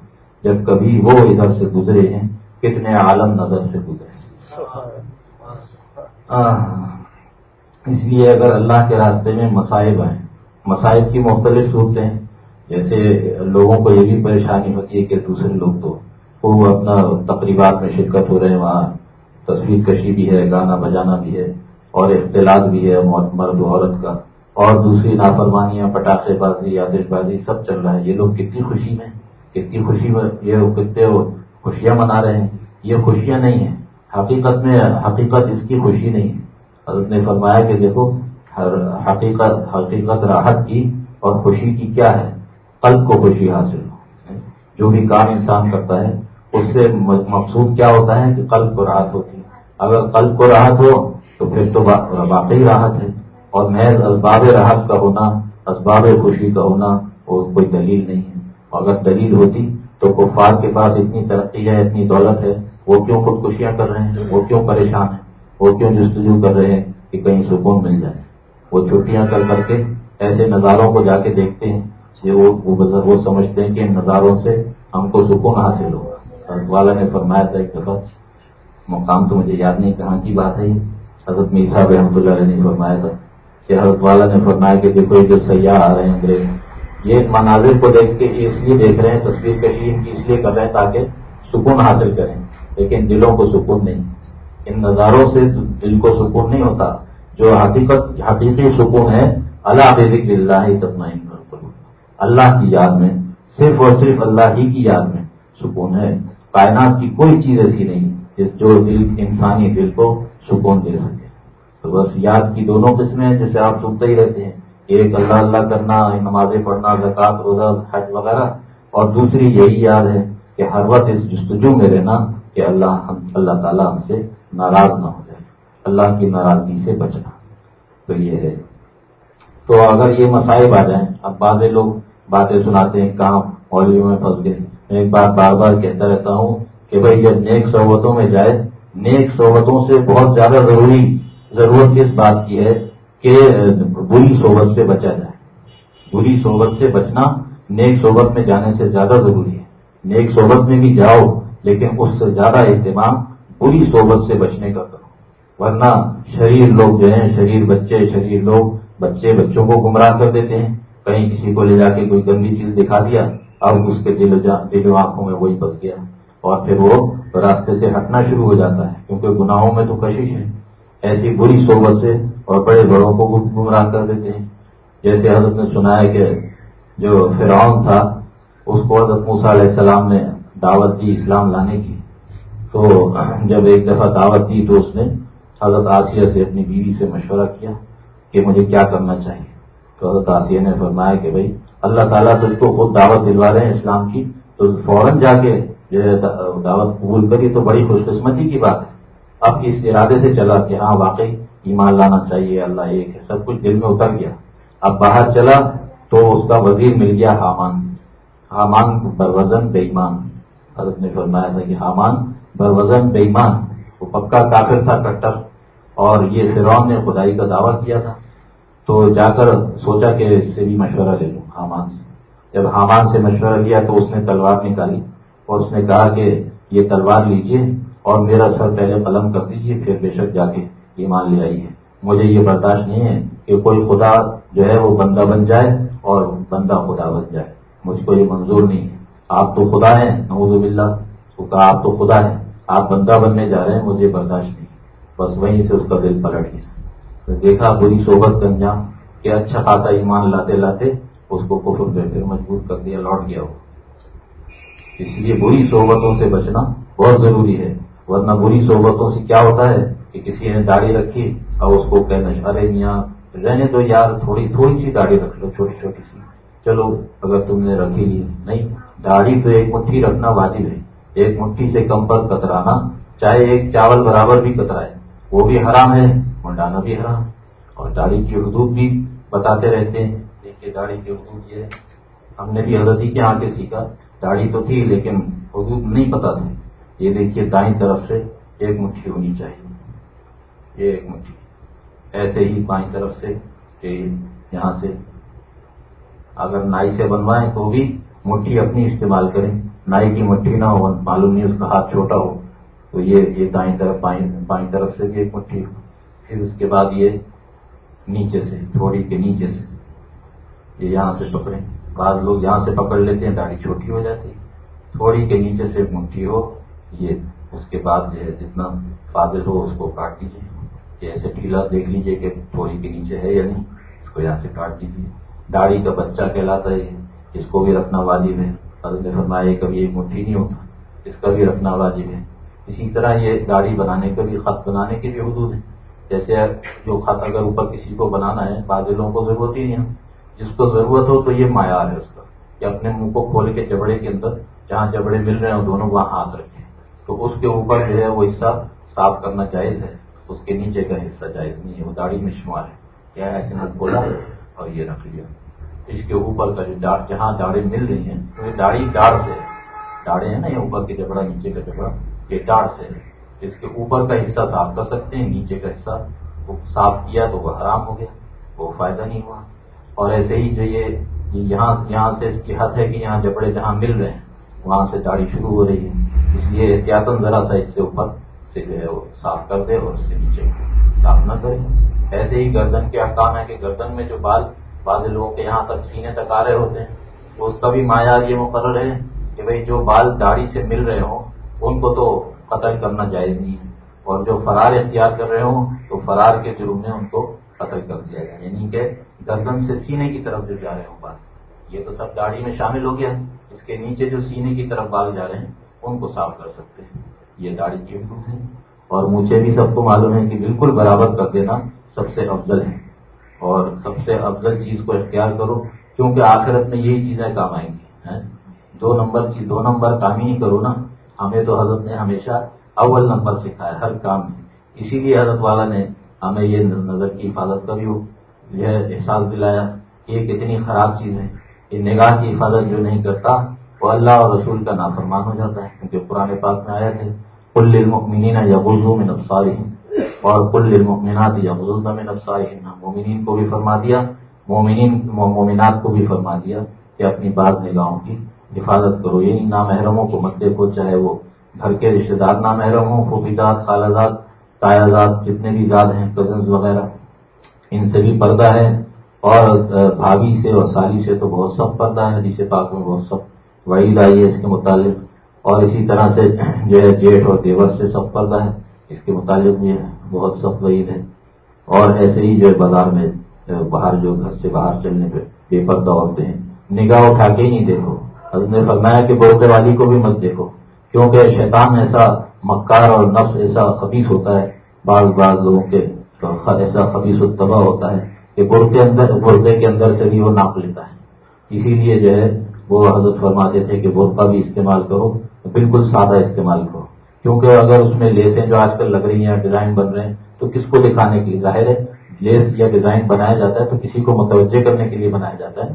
جب کبھی وہ ادھر سے گزرے ہیں، کتنے عالم نظر سے گزرے اس لیے اگر اللہ کے راستے میں مصائب ہیں مصائب کی مختلف صورتیں ہیں جیسے لوگوں کو یہ بھی پریشانی ہوتی ہے کہ دوسرے لوگ تو وہ اپنا تقریبات میں شرکت ہو رہے ہیں، وہاں تصویر کشی بھی ہے، گانا بجانا بھی ہے، اور اختلاط بھی ہے مرد و عورت کا۔ اور دوسری نافرمانیاں، پٹاخے بازی آتش بازی سب چل رہا ہے۔ یہ لوگ کتنی خوشی میں، کتنی خوشی میں، یہ کتنے خوشیاں منا رہے ہیں۔ یہ خوشیاں نہیں ہیں۔ حقیقت میں، حقیقت اس کی خوشی نہیں ہے۔ حضرت نے فرمایا کہ دیکھو حقیقت حقیقت راحت کی اور خوشی کی کیا ہے؟ قلب کو خوشی حاصل ہو۔ جو بھی کام انسان کرتا ہے، اس سے مقصود کیا ہوتا ہے؟ کہ قلب کو راحت ہوتی ہے۔ اگر قلب کو راحت ہو تو پھر تو واقعی راحت ہے۔ اور محض اسباب راحت کا ہونا، اسباب خوشی کا ہونا، وہ کوئی دلیل نہیں ہے۔ اگر دلیل ہوتی تو کفار کے پاس اتنی ترقی ہے، اتنی دولت ہے۔ وہ کیوں خودکشیاں کر رہے ہیں؟ وہ کیوں پریشان ہیں؟ وہ کیوں جستجو کر رہے ہیں کہ کہیں سکون مل جائے؟ وہ چھٹیاں کر کر کے ایسے نظاروں کو جا کے دیکھتے ہیں کہ وہ سمجھتے ہیں کہ ان نظاروں سے ہم کو سکون حاصل ہوگا۔ والا نے فرمایا تھا ایک دفعہ مقام تو مجھے یاد نہیں کہاں کی بات ہے حضرت میسا رحمۃ اللہ علیہ نے فرمایا تھا کہ حضرت والا نے فرمایا کہ دیکھو یہ جو سیاح آ رہے ہیں انگریز، یہ مناظر کو دیکھ کے اس لیے دیکھ رہے ہیں، تصویر کشی کی اس لیے کر رہے ہیں تاکہ سکون حاصل کریں۔ لیکن دلوں کو سکون نہیں۔ ان نظاروں سے دل کو سکون نہیں ہوتا۔ جو حقیقت، حقیقی سکون ہے، اللہ بک اللہ تطمئن اللہ کی یاد میں، صرف اور صرف اللہ ہی کی یاد میں سکون ہے۔ کائنات کی کوئی چیز ایسی نہیں۔ جس جو دل انسانی دل کو سکون دے سکے۔ تو بس یاد کی دونوں قسمیں ہیں جیسے آپ سنتے ہی رہتے ہیں۔ ایک اللہ اللہ کرنا نمازیں پڑھنا زکات روزہ، حج وغیرہ۔ اور دوسری یہی یاد ہے کہ ہر وقت اس جستجو میں رہنا کہ اللہ اللہ تعالیٰ ہم سے ناراض نہ ہو جائے۔ اللہ کی ناراضگی سے بچنا۔ تو یہ ہے۔ تو اگر یہ مسائب آ جائیں، اب بعض لوگ باتیں سناتے ہیں کہاں مولیوں میں پھنس گئے۔ میں ایک بات بار بار کہتا رہتا ہوں کہ بھائی جب نیک صحبتوں میں جائے۔ نیک صحبتوں سے بہت زیادہ ضروری ضرورت اس بات کی ہے کہ، بری صحبت سے بچا جائے۔ بری صحبت سے بچنا نیک صحبت میں جانے سے زیادہ ضروری ہے۔ نیک صحبت میں بھی جاؤ، لیکن اس سے زیادہ اہتمام بری صحبت سے بچنے کا کرو۔ ورنہ شریر لوگ جو ہیں، شریر بچے، شریر لوگ بچے بچوں کو گمراہ کر دیتے ہیں۔ کہیں کسی کو لے جا کے کوئی گندی چیز دکھا دیا، اب اس کے دل دل و آنکھوں میں وہی پس گیا۔ اور پھر وہ راستے سے ہٹنا شروع ہو جاتا ہے۔ کیونکہ گناہوں میں تو کشش ہے۔ ایسی بری صحبت سے اور بڑے بڑوں کو گمراہ کر دیتے ہیں۔ جیسے حضرت نے سنا ہے کہ جو فرعون تھا، اس کو حضرت موسا علیہ السلام نے دعوت دی اسلام لانے کی۔ تو جب ایک دفعہ دعوت دی تو اس نے حضرت آسیہ سے اپنی بیوی سے مشورہ کیا کہ مجھے کیا کرنا چاہیے۔ تو حضرت آسیہ نے فرمایا کہ بھائی، اللہ تعالیٰ تو اس کو خود دعوت دلوا رہے ہیں اسلام کی، تو فوراً جا کے جو ہے، دعوت قبول کری تو بڑی خوش قسمتی کی بات ہے۔ اب اس ارادے سے چلا کہ ہاں واقعی ایمان لانا چاہیے، اللہ ایک ہے، سب کچھ دل میں اتر گیا۔ اب باہر چلا تو اس کا وزیر مل گیا حامان۔ حامان بروزن بےمان حضرت نے فرمایا تھا کہ حامان بروزن بےمان وہ پکا کافر تھا، کٹر۔ اور یہ فرعون نے خدائی کا دعویٰ کیا تھا۔ تو جا کر سوچا کہ اس سے بھی مشورہ لے لوں حامان سے۔ جب حامان سے مشورہ لیا تو اس نے تلوار نکالی۔ اور اس نے کہا کہ یہ تلوار لیجیے اور میرا سر پہلے قلم کر دیجیے، پھر بے شک جا کے ایمان لے آئیے۔ مجھے یہ برداشت نہیں ہے کہ کوئی خدا جو ہے وہ بندہ بن جائے اور بندہ خدا بن جائے۔ مجھ کو یہ منظور نہیں ہے۔ آپ تو خدا ہیں، نعوذ باللہ۔ تو کہا، آپ تو خدا ہیں۔ آپ بندہ بننے جا رہے ہیں، مجھے برداشت نہیں بس وہیں سے اس کا دل پلٹ گیا۔ دیکھا، بری صحبت کا انجام کہ اچھا خاصا ایمان لاتے لاتے اس کو کفر پہ پھر مجبور کر دیا، لوٹ گیا وہ۔ اس لیے بری صحبتوں سے بچنا بہت ضروری ہے۔ ورنہ بری صحبتوں سے کیا ہوتا ہے کہ کسی نے داڑھی رکھی اور اس کو کہنا، ارے میاں، رہنے تو یار، تھوڑی تھوڑی سی داڑھی رکھ لو، چھوٹی چھوٹی سی۔ چلو، اگر تم نے رکھی لی نہیں، داڑھی تو ایک مٹھی رکھنا واجب ہے۔ ایک مٹھی سے کم پر کترانا، چاہے ایک چاول برابر بھی کترائے۔ وہ بھی حرام ہے، منڈانا بھی حرام۔ اور داڑھی کی حدود بھی بتاتے رہتے ہیں۔ دیکھیے، داڑھی کی حدود یہ ہے۔ ہم نے بھی حضرتی کے آ کے سیکھا۔ داڑھی تو تھی لیکن حدود نہیں پتا تھی یہ دیکھیے دائیں طرف سے ایک مٹھی ہونی چاہیے۔ یہ ایک مٹھی۔ ایسے ہی بائیں طرف سے کہ یہاں سے۔ اگر نائی سے بنوائیں تو بھی مٹھی اپنی استعمال کریں۔ نائی کی مٹھی نہ ہو، معلوم نہیں اس کا ہاتھ چھوٹا ہو۔ تو یہ یہ دائیں طرف، بائیں بائیں طرف سے بھی ایک مٹھی۔ ہو پھر اس کے بعد یہ نیچے سے، تھوڑی کے نیچے سے۔ یہ یہاں سے پکڑیں بعض لوگ یہاں سے پکڑ لیتے ہیں داڑھی چھوٹی ہو جاتی تھوڑی کے نیچے سے مٹھی ہو، یہ اس کے بعد جو ہے، جتنا فاضل ہو، اس کو کاٹ دیجیے یہ ایسے ڈھیلا دیکھ لیجیے کہ تھوڑی کے نیچے ہے یا نہیں، اس کو یہاں سے کاٹ دیجیے داڑھی کا بچہ کہلاتا ہے، اس کو بھی رکھنا واجب ہے۔ حضرت نے فرمایا، کبھی مٹھی نہیں ہوتا، اس کا بھی رکھنا واجب ہے۔ اسی طرح یہ داڑھی بنانے کا بھی، خط بنانے کے بھی حدود ہیں۔ جیسے جو خط اگر اوپر کسی کو بنانا ہے بادلوں کو ضرورت ہی نہیں۔ جس کو ضرورت ہو تو یہ معیار ہے اس کا کہ اپنے منہ کو کھول کے چبڑے کے اندر جہاں چبڑے مل رہے ہیں دونوں وہاں ہاتھ رکھیں۔ تو اس کے اوپر جو ہے وہ حصہ صاف کرنا جائز ہے۔ اس کے نیچے کا حصہ جائز نہیں ہے، وہ داڑھی میں شمار ہے۔ کیا ایسے نہ کھولا اور یہ رکھ لیا۔ اس کے اوپر کا جو جہاں داڑھی مل رہی ہیں، تو یہ داڑھی ڈاڑھ سے داڑھے ہیں نا، یہ اوپر کے جبڑا نیچے کا جبڑا یہ ڈاڑھ سے اس کے اوپر کا حصہ صاف کر سکتے ہیں، نیچے کا حصہ وہ صاف کیا تو وہ حرام ہو گیا، وہ فائدہ نہیں ہوا۔ اور ایسے ہی جو یہ یہاں یہاں سے اس کی حد ہے کہ یہاں جبڑے جہاں مل رہے ہیں، وہاں سے داڑھی شروع ہو رہی ہے۔ اس لیے احتیاطن ذرا سا اس سے اوپر سے جو ہے وہ صاف کر دے اور اس سے نیچے صاف نہ کرے ایسے ہی گردن کے احکام ہے کہ گردن میں جو بال بعض لوگوں کے یہاں تک سینے تک آ رہے ہوتے ہیں اس کا بھی معیار یہ مقرر ہے کہ بھئی جو بال داڑھی سے مل رہے ہوں، ان کو تو قتل کرنا جائز نہیں ہے۔ اور جو فرار اختیار کر رہے ہوں، تو فرار کے جرم میں ان کو قتل کر دیا گیا۔ یعنی کہ گردن سے سینے کی طرف جو جا رہے ہوں بال یہ تو سب داڑھی میں شامل ہو گیا اس کے نیچے جو سینے کی طرف بال جا رہے ہیں، ان کو صاف کر سکتے ہیں۔ یہ داڑھی کی حدود ہے۔ اور مجھے بھی سب کو معلوم ہے کہ بالکل برابر کر دینا سب سے افضل ہے۔ اور سب سے افضل چیز کو اختیار کرو، کیونکہ آخرت میں یہی چیزیں کام آئیں گی دو نمبر چیز، دو نمبر کام ہی نہیں کرو نا۔ ہمیں تو حضرت نے ہمیشہ اول نمبر سکھایا، ہر کام میں۔ اسی لیے حضرت والا نے ہمیں یہ نظر کی حفاظت کا بھی جو ہے احساس دلایا کہ یہ کتنی خراب چیز ہے یہ نگاہ کی حفاظت جو نہیں کرتا، وہ اللہ اور رسول کا نافرمان ہو جاتا ہے۔ کیونکہ پرانے پاک میں آیا تھے کل المکمنین یا غزو میں نفسارحین اور کل المکمنات یا غزل میں نفسارحین مومنین کو بھی فرما دیا، مومنین، مومنات کو بھی فرما دیا کہ اپنی بعض نگاہوں کی حفاظت کرو۔ یعنی نامحرموں کو مت دیکھو چاہے وہ گھر کے رشتے دار نامحرم ہوں خوبیداد خالہ تایا زاد جتنے بھی زاد ہیں، کزنز وغیرہ ان سے بھی پردہ ہے اور بھابھی سے اور سالی سے تو بہت سخت پردہ ہے جسے پاک میں بہت سخت وعید آئی ہے اس کے متعلق اور اسی طرح سے جو ہے جیٹ اور دیور سے سخت پردہ ہے اس کے متعلق بھی بہت سخت وعید ہے اور ایسے ہی جو ہے بازار میں باہر جو گھر سے باہر چلنے پہ بے پردہ عورتیں ہیں، نگاہ اٹھا کے ہی نہیں دیکھو۔ حضرت نے فرمایا کہ بوکے والی کو بھی مت دیکھو، کیونکہ شیطان ایسا مکار اور نفس ایسا خبیص ہوتا ہے، بعض بعض لوگوں کے ایسا خبیص التبا ہوتا ہے کہ برقے اندر برقے کے اندر سے بھی وہ ناپ لیتا ہے۔ اسی لیے جو ہے وہ حضرت فرماتے تھے کہ برقع بھی استعمال کرو، بالکل سادہ استعمال کرو۔ کیونکہ اگر اس میں لیسیں جو آج کل لگ رہی ہیں، ڈیزائن بن رہے ہیں، تو کس کو دکھانے کے لیے؟ ظاہر ہے، لیس یا ڈیزائن بنایا جاتا ہے تو کسی کو متوجہ کرنے کے لیے بنایا جاتا ہے۔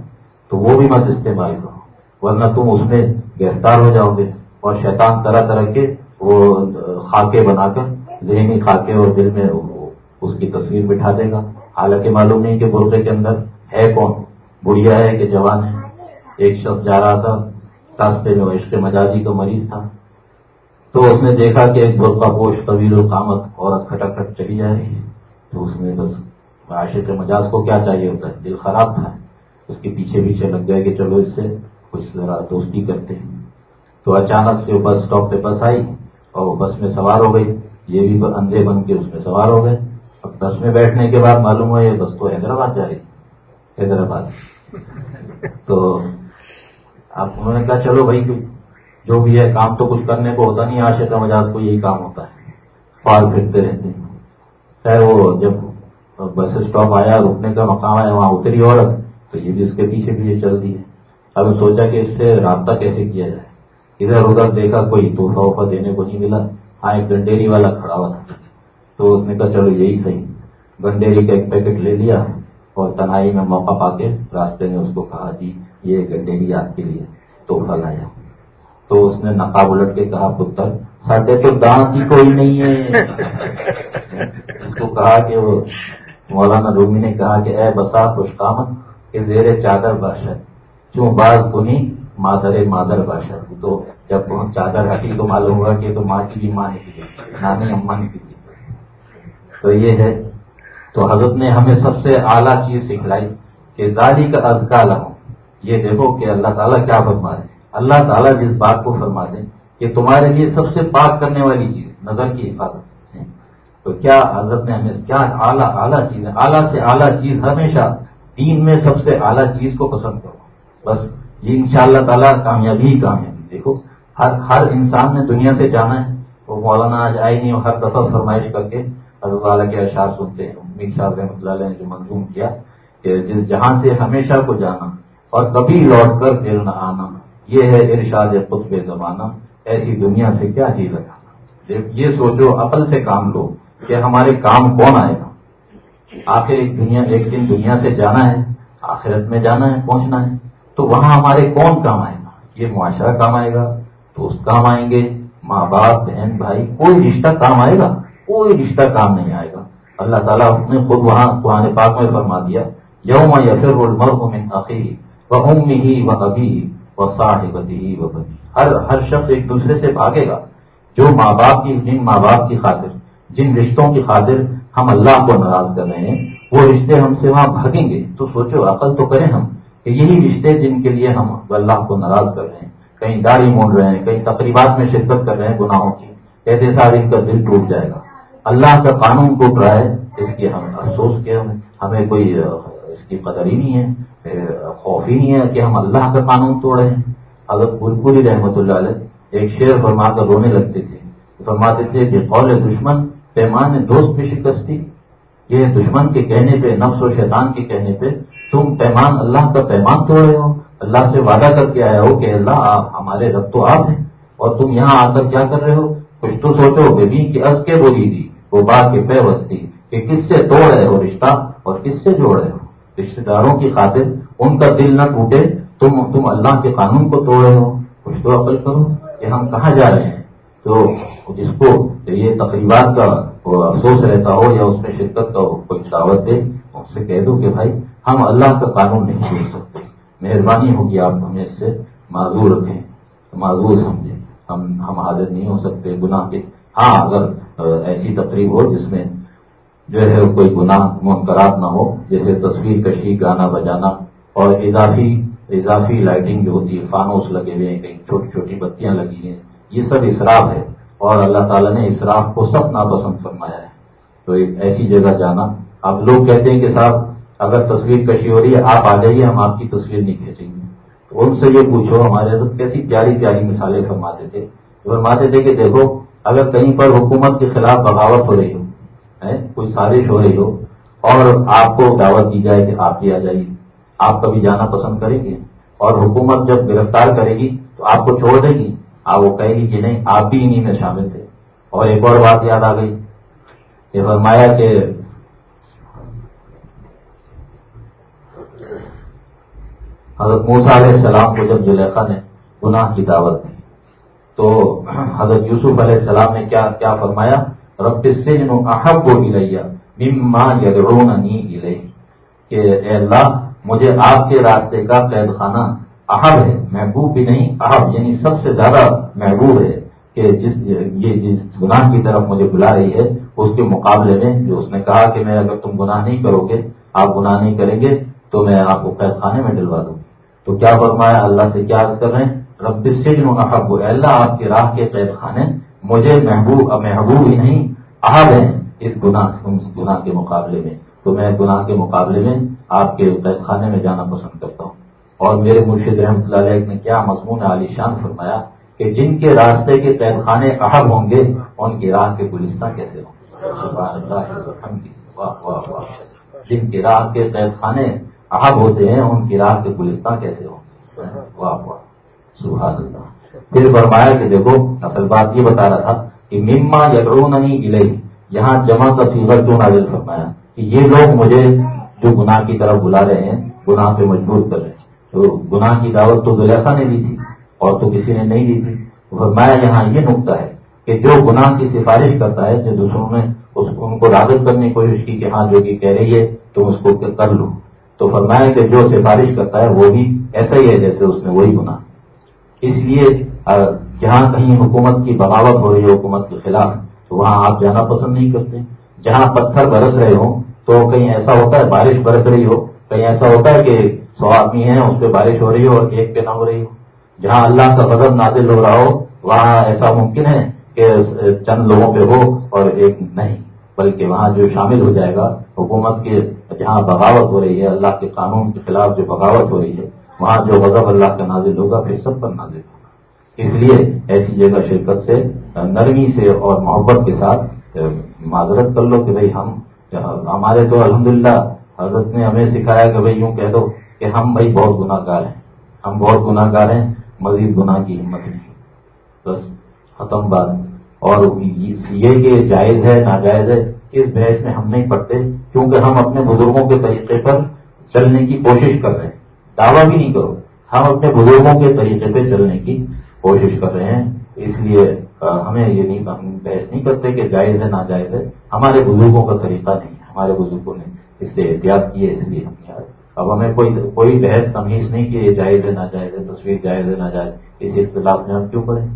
تو وہ بھی مت استعمال کرو، ورنہ تم اس میں گرفتار ہو جاؤ گے اور شیطان طرح طرح کے وہ خاکے بنا کر، ذہنی خاکے اور دل میں اس کی تصویر بٹھا دے گا۔ حالانکہ معلوم نہیں کہ برقے کے اندر ہے کون۔ بڑھیا ہے کہ جوان ہے۔ ایک شخص جا رہا تھا، راستے میں عشق مجازی کا مریض تھا۔ تو اس نے دیکھا کہ ایک برقع پوش طویل و قامت عورت کھٹک کھٹ چلی جا رہی ہے۔ تو اس نے بس عاشق مجاز کو کیا چاہیے ہوتا ہے؟ دل خراب تھا۔ اس کے پیچھے پیچھے لگ گیا کہ چلو اس سے کچھ ذرا دوستی کرتے ہیں۔ تو اچانک سے بس اسٹاپ پہ بس آئی اور بس میں سوار ہو گئی۔ یہ بھی اندھے بن کے اس میں سوار ہو گئے۔ بس میں بیٹھنے کے بعد معلوم ہوا یہ بس تو حیدرآباد جا رہی حیدرآباد۔ تو اب انہوں نے کہا، چلو بھائی جو بھی ہے، کام تو کچھ کرنے کو ہوتا نہیں آشے کا مجاز کو یہی کام ہوتا ہے۔ پال پھرتے رہتے ہیں۔ خیر، وہ جب بس اسٹاپ آیا، رکنے کا مقام ہے وہاں اتری عورت، تو یہ بھی اس کے پیچھے پیچھے چل دی ہے۔ اب سوچا کہ اس سے رابطہ کیسے کیا جائے؟ ادھر ادھر دیکھا، کوئی توحفہ وفا دینے کو نہیں ملا۔ ہاں ایک گنڈیری والا کھڑا ہوا تھا۔ تو اس نے کہا، چلو یہی صحیح. گنڈیری کا ایک پیکٹ لے لیا اور تنہائی میں موقع پا کے راستے میں اس کو کہا جی یہ گنڈیری آپ کے لیے توحفہ لایا تو اس نے نقاب الٹ کے کہا، پتر، ساڈے تو دانت ہی کوئی نہیں ہے. اس کو کہا کہ وہ مولانا رومی نے کہا کہ، اے بسا خوش کامت کہ زیر چادر باشد کیوں باز بنی مادر مادر باشا تو جب چادر ہٹی تو معلوم ہوا کہ تو ماں کی بھی ماں نکلی نانی اما نکلی تو یہ ہے۔ تو حضرت نے ہمیں سب سے اعلیٰ چیز سکھلائی کہ زاری کا ازکال ہو یہ دیکھو کہ اللہ تعالیٰ کیا فرما دیں اللہ تعالیٰ جس بات کو فرما دیں کہ تمہارے لیے سب سے پاک کرنے والی چیز نظر کی حفاظت تو کیا حضرت نے ہمیں کیا اعلیٰ اعلیٰ چیز ہے؟ اعلیٰ سے اعلیٰ چیز ہمیشہ دین میں سب سے اعلیٰ چیز کو پسند کرو۔ بس یہ ان شاء اللہ تعالیٰ کامیابی ہی کامیابی۔ دیکھو، ہر ہر انسان نے دنیا سے جانا ہے، وہ مولانا آج آئے نہیں ہر دفعہ فرمائش کر کے حضرت والا کے اشعار سنتے ہیں، امید صاحب رحمۃ اللہ علیہ نے جو منظوم کیا کہ جس جہاں سے ہمیشہ کو جانا اور کبھی لوٹ کر پھر نہ آنا، یہ ہے ارشاد قطب زمانہ، ایسی دنیا سے کیا جی لگانا؟ یہ سوچو، عقل سے کام لو کہ ہمارے کام کون آئے گا؟ آخر ایک دنیا، ایک دن دنیا سے جانا ہے، آخرت میں جانا ہے، پہنچنا ہے، تو وہاں ہمارے کون کام آئے گا؟ یہ معاشرہ کام آئے گا، دوست کام آئیں گے، ماں باپ، بہن، بھائی، کوئی رشتہ کام آئے گا؟ کوئی رشتہ کام نہیں آئے گا۔ اللہ تعالیٰ نے خود وہاں قرآن پاک میں فرما دیا، یوم یا پھر وہ امی ہی وہ ابھی وہ صاحبتی وہ بنی ہر ہر شخص ایک دوسرے سے بھاگے گا، جو ماں باپ کی، جن ماں باپ کی خاطر، جن رشتوں کی خاطر ہم اللہ کو ناراض کر رہے ہیں، وہ رشتے ہم سے وہاں بھاگیں گے۔ تو سوچو، عقل تو کریں ہم کہ یہی رشتے جن کے لیے ہم اللہ کو ناراض کر رہے ہیں۔ کہیں داڑھی مونڈ رہے ہیں، کہیں تقریبات میں شرکت کر رہے ہیں گناہوں کی۔ ایسے سارے ان کا دل ٹوٹ جائے گا۔ اللہ کا قانون ٹوٹ رہا ہے اس کی ہم افسوس کے ہمیں کوئی اس کی قدر ہی نہیں ہے خوف ہی نہیں ہے کہ ہم اللہ کا قانون توڑے ہیں اگر پوری رحمت اللہ علیہ ایک شعر فرما کر رونے لگتے تھے۔ فرماتے تھے کہ قول دشمن پیمان دوست پہ شکستی یہ دشمن کے کہنے پہ، نفس و شیطان کے کہنے پہ، تم پیمان، اللہ کا پیمان توڑ رہے ہو۔ اللہ سے وعدہ کر کے آیا ہو کہ اللہ، آپ ہمارے رب تو آپ ہیں۔ اور تم یہاں آ کر کیا کر رہے ہو؟ کچھ تو سوچو بیبی کہ از کے بولی دی۔ وہ بات کے پہ وسطی کہ کس سے توڑ رہے ہو رشتہ اور کس سے جوڑ رہے ہو؟ رشتے داروں کی خاطر ان کا دل نہ ٹوٹے، تم تم اللہ کے قانون کو توڑ رہے ہو۔ کچھ تو عقل کرو کہ ہم کہاں جا رہے ہیں۔ تو جس کو یہ تقریبات کا افسوس رہتا ہو یا اس میں شرکت کا کوئی دعوت دے، اس سے کہہ دو کہ بھائی، ہم اللہ کا قانون نہیں چھوڑ سکتے۔ مہربانی ہوگی آپ ہمیں اس سے معذور رکھیں، معذور سمجھیں۔ ہم ہم حاضر نہیں ہو سکتے گناہ کے۔ ہاں اگر ایسی تقریب ہو جس میں جو ہے کوئی گناہ منقرات نہ ہو، جیسے تصویر کشی، گانا بجانا اور اضافی اضافی لائٹنگ جو ہوتی ہے، فانوس لگے ہوئے ہیں، کہیں چھوٹی چھوٹی بتیاں لگی ہیں، یہ سب اسراف ہے۔ اور اللہ تعالیٰ نے اسراف کو سب ناپسند فرمایا ہے۔ تو ایک ایسی جگہ جانا۔ اب لوگ کہتے ہیں کہ صاحب، اگر تصویر کشی ہو رہی ہے، آپ آ جائیے، ہم آپ کی تصویر نہیں کھینچیں گے۔ تو ان سے یہ پوچھو، ہمارے حضرت کیسی پیاری پیاری مثالیں فرماتے تھے۔ فرماتے تھے کہ دیکھو اگر کہیں پر حکومت کے خلاف بغاوت ہو رہی ہو کوئی سازش ہو رہی ہو، اور آپ کو دعوت دی جائے کہ آپ بھی آ جائیے، آپ کبھی جانا پسند کریں گے، اور حکومت جب گرفتار کرے گی تو آپ کو چھوڑ دے گی، آپ وہ کہے گی کہ نہیں، آپ بھی انہیں میں شامل تھے۔ اور ایک اور بات یاد آ گئی کہ فرمایا کہ حضرت موسا علیہ السلام کو جب زلیخا نے گناہ کی دعوت دی تو حضرت یوسف علیہ السلام نے کیا کیا فرمایا؟ رب السجن احب الیہ مما یدعوننی الیہ۔ کہ اے اللہ، مجھے آپ کے راستے کا قید خانہ احب ہے، محبوب بھی نہیں، احب یعنی سب سے زیادہ محبوب ہے۔ کہ جس یہ جس گناہ کی طرف مجھے بلا رہی ہے، اس کے مقابلے میں جو اس نے کہا کہ میں اگر تم گناہ نہیں کرو گے، آپ گناہ نہیں کریں گے، تو میں آپ کو قید خانے میں ڈلوا دوں تو کیا فرمایا؟ اللہ سے کیا کر رہے ہیں؟ رب السجن احب. اللہ، آپ کی راہ کے قید خانے مجھے محبوب محبوب ہی نہیں، احب ہیں اس گناہ اس گناہ کے مقابلے میں۔ تو میں گناہ کے مقابلے میں آپ کے قید خانے میں جانا پسند کرتا ہوں۔ اور میرے مرشد رحمۃ اللہ علیہ نے کیا مضمون عالی شان فرمایا کہ جن کے راستے کے قید خانے احب ہوں گے، ان کی راہ کے گلستہ کیسے ہوں؟ جن کی راہ کے قید خانے احب ہوتے ہیں، ان کی راہ کے گلستہ کیسے ہوں؟ واہ واہ سبحان اللہ۔ پھر فرمایا کہ دیکھو، اصل بات یہ بتا رہا تھا کہ مما یکرو نہیں گلئی یہاں جمع کا سیور کیوں نازل فرمایا؟ کہ یہ لوگ مجھے جو گناہ کی طرف بلا رہے ہیں، گناہ پہ مجبور کر رہے ہیں۔ تو گناہ کی دعوت تو زلیخا نے دی تھی اور تو کسی نے نہیں دی تھی۔ فرمایا یہاں یہ نقطہ ہے کہ جو گناہ کی سفارش کرتا ہے، جو دوسروں نے ان کو راغب کرنے کی کوشش کی کہ ہاں جو کہ کہہ رہی ہے تم اس کو کر لو۔ تو فرمایا کہ جو سفارش کرتا ہے، وہ بھی ایسا ہی ہے جیسے اس میں وہی گناہ اس لیے جہاں کہیں حکومت کی بغاوت ہو رہی ہے، حکومت کے خلاف، تو وہاں آپ جانا پسند نہیں کرتے۔ جہاں پتھر برس رہے ہوں، تو کہیں ایسا ہوتا ہے بارش برس رہی ہو، کہیں ایسا ہوتا ہے کہ سو آدمی ہیں، اس پہ بارش ہو رہی ہو اور ایک پہ نہ ہو رہی ہو۔ جہاں اللہ کا غضب نازل ہو رہا ہو، وہاں ایسا ممکن ہے کہ چند لوگوں پہ ہو اور ایک نہیں، بلکہ وہاں جو شامل ہو جائے گا، حکومت کے جہاں بغاوت ہو رہی ہے، اللہ کے قانون کے خلاف جو بغاوت ہو رہی ہے وہاں جو غضب اللہ کا نازل ہوگا، پھر سب پر نازل ہوگا۔ اس لیے ایسی جگہ شرکت سے، نرمی سے اور محبت کے ساتھ معذرت کر لو کہ بھائی ہم، ہمارے تو الحمدللہ حضرت نے ہمیں سکھایا کہ بھائی یوں کہہ دو کہ ہم بھائی بہت گناہ گار ہیں۔ ہم بہت گناہ گار ہیں، مزید گناہ کی ہمت نہیں بس ختم بات۔ اور یہ کہ جائز ہے، ناجائز ہے، اس بحث میں ہم نہیں پڑھتے کیونکہ ہم اپنے بزرگوں کے طریقے پر چلنے کی کوشش کر رہے ہیں۔ دعویٰ بھی نہیں کرو۔ ہم اپنے بزرگوں کے طریقے پہ چلنے کی کوشش کر رہے ہیں۔ اس لیے ہمیں یہ نہیں، ہم بحث نہیں کرتے کہ جائز ہے، ناجائز ہے۔ ہمارے بزرگوں کا طریقہ نہیں ہے۔ ہمارے بزرگوں نے اس سے احتیاط کی ہے، اس لیے ہم اب ہمیں کوئی کوئی بحث، تمیز نہیں کہ یہ جائز ہے، ناجائز ہے، تصویر جائز ہے، ناجائز اس اختلاف میں ہم کیوں کریں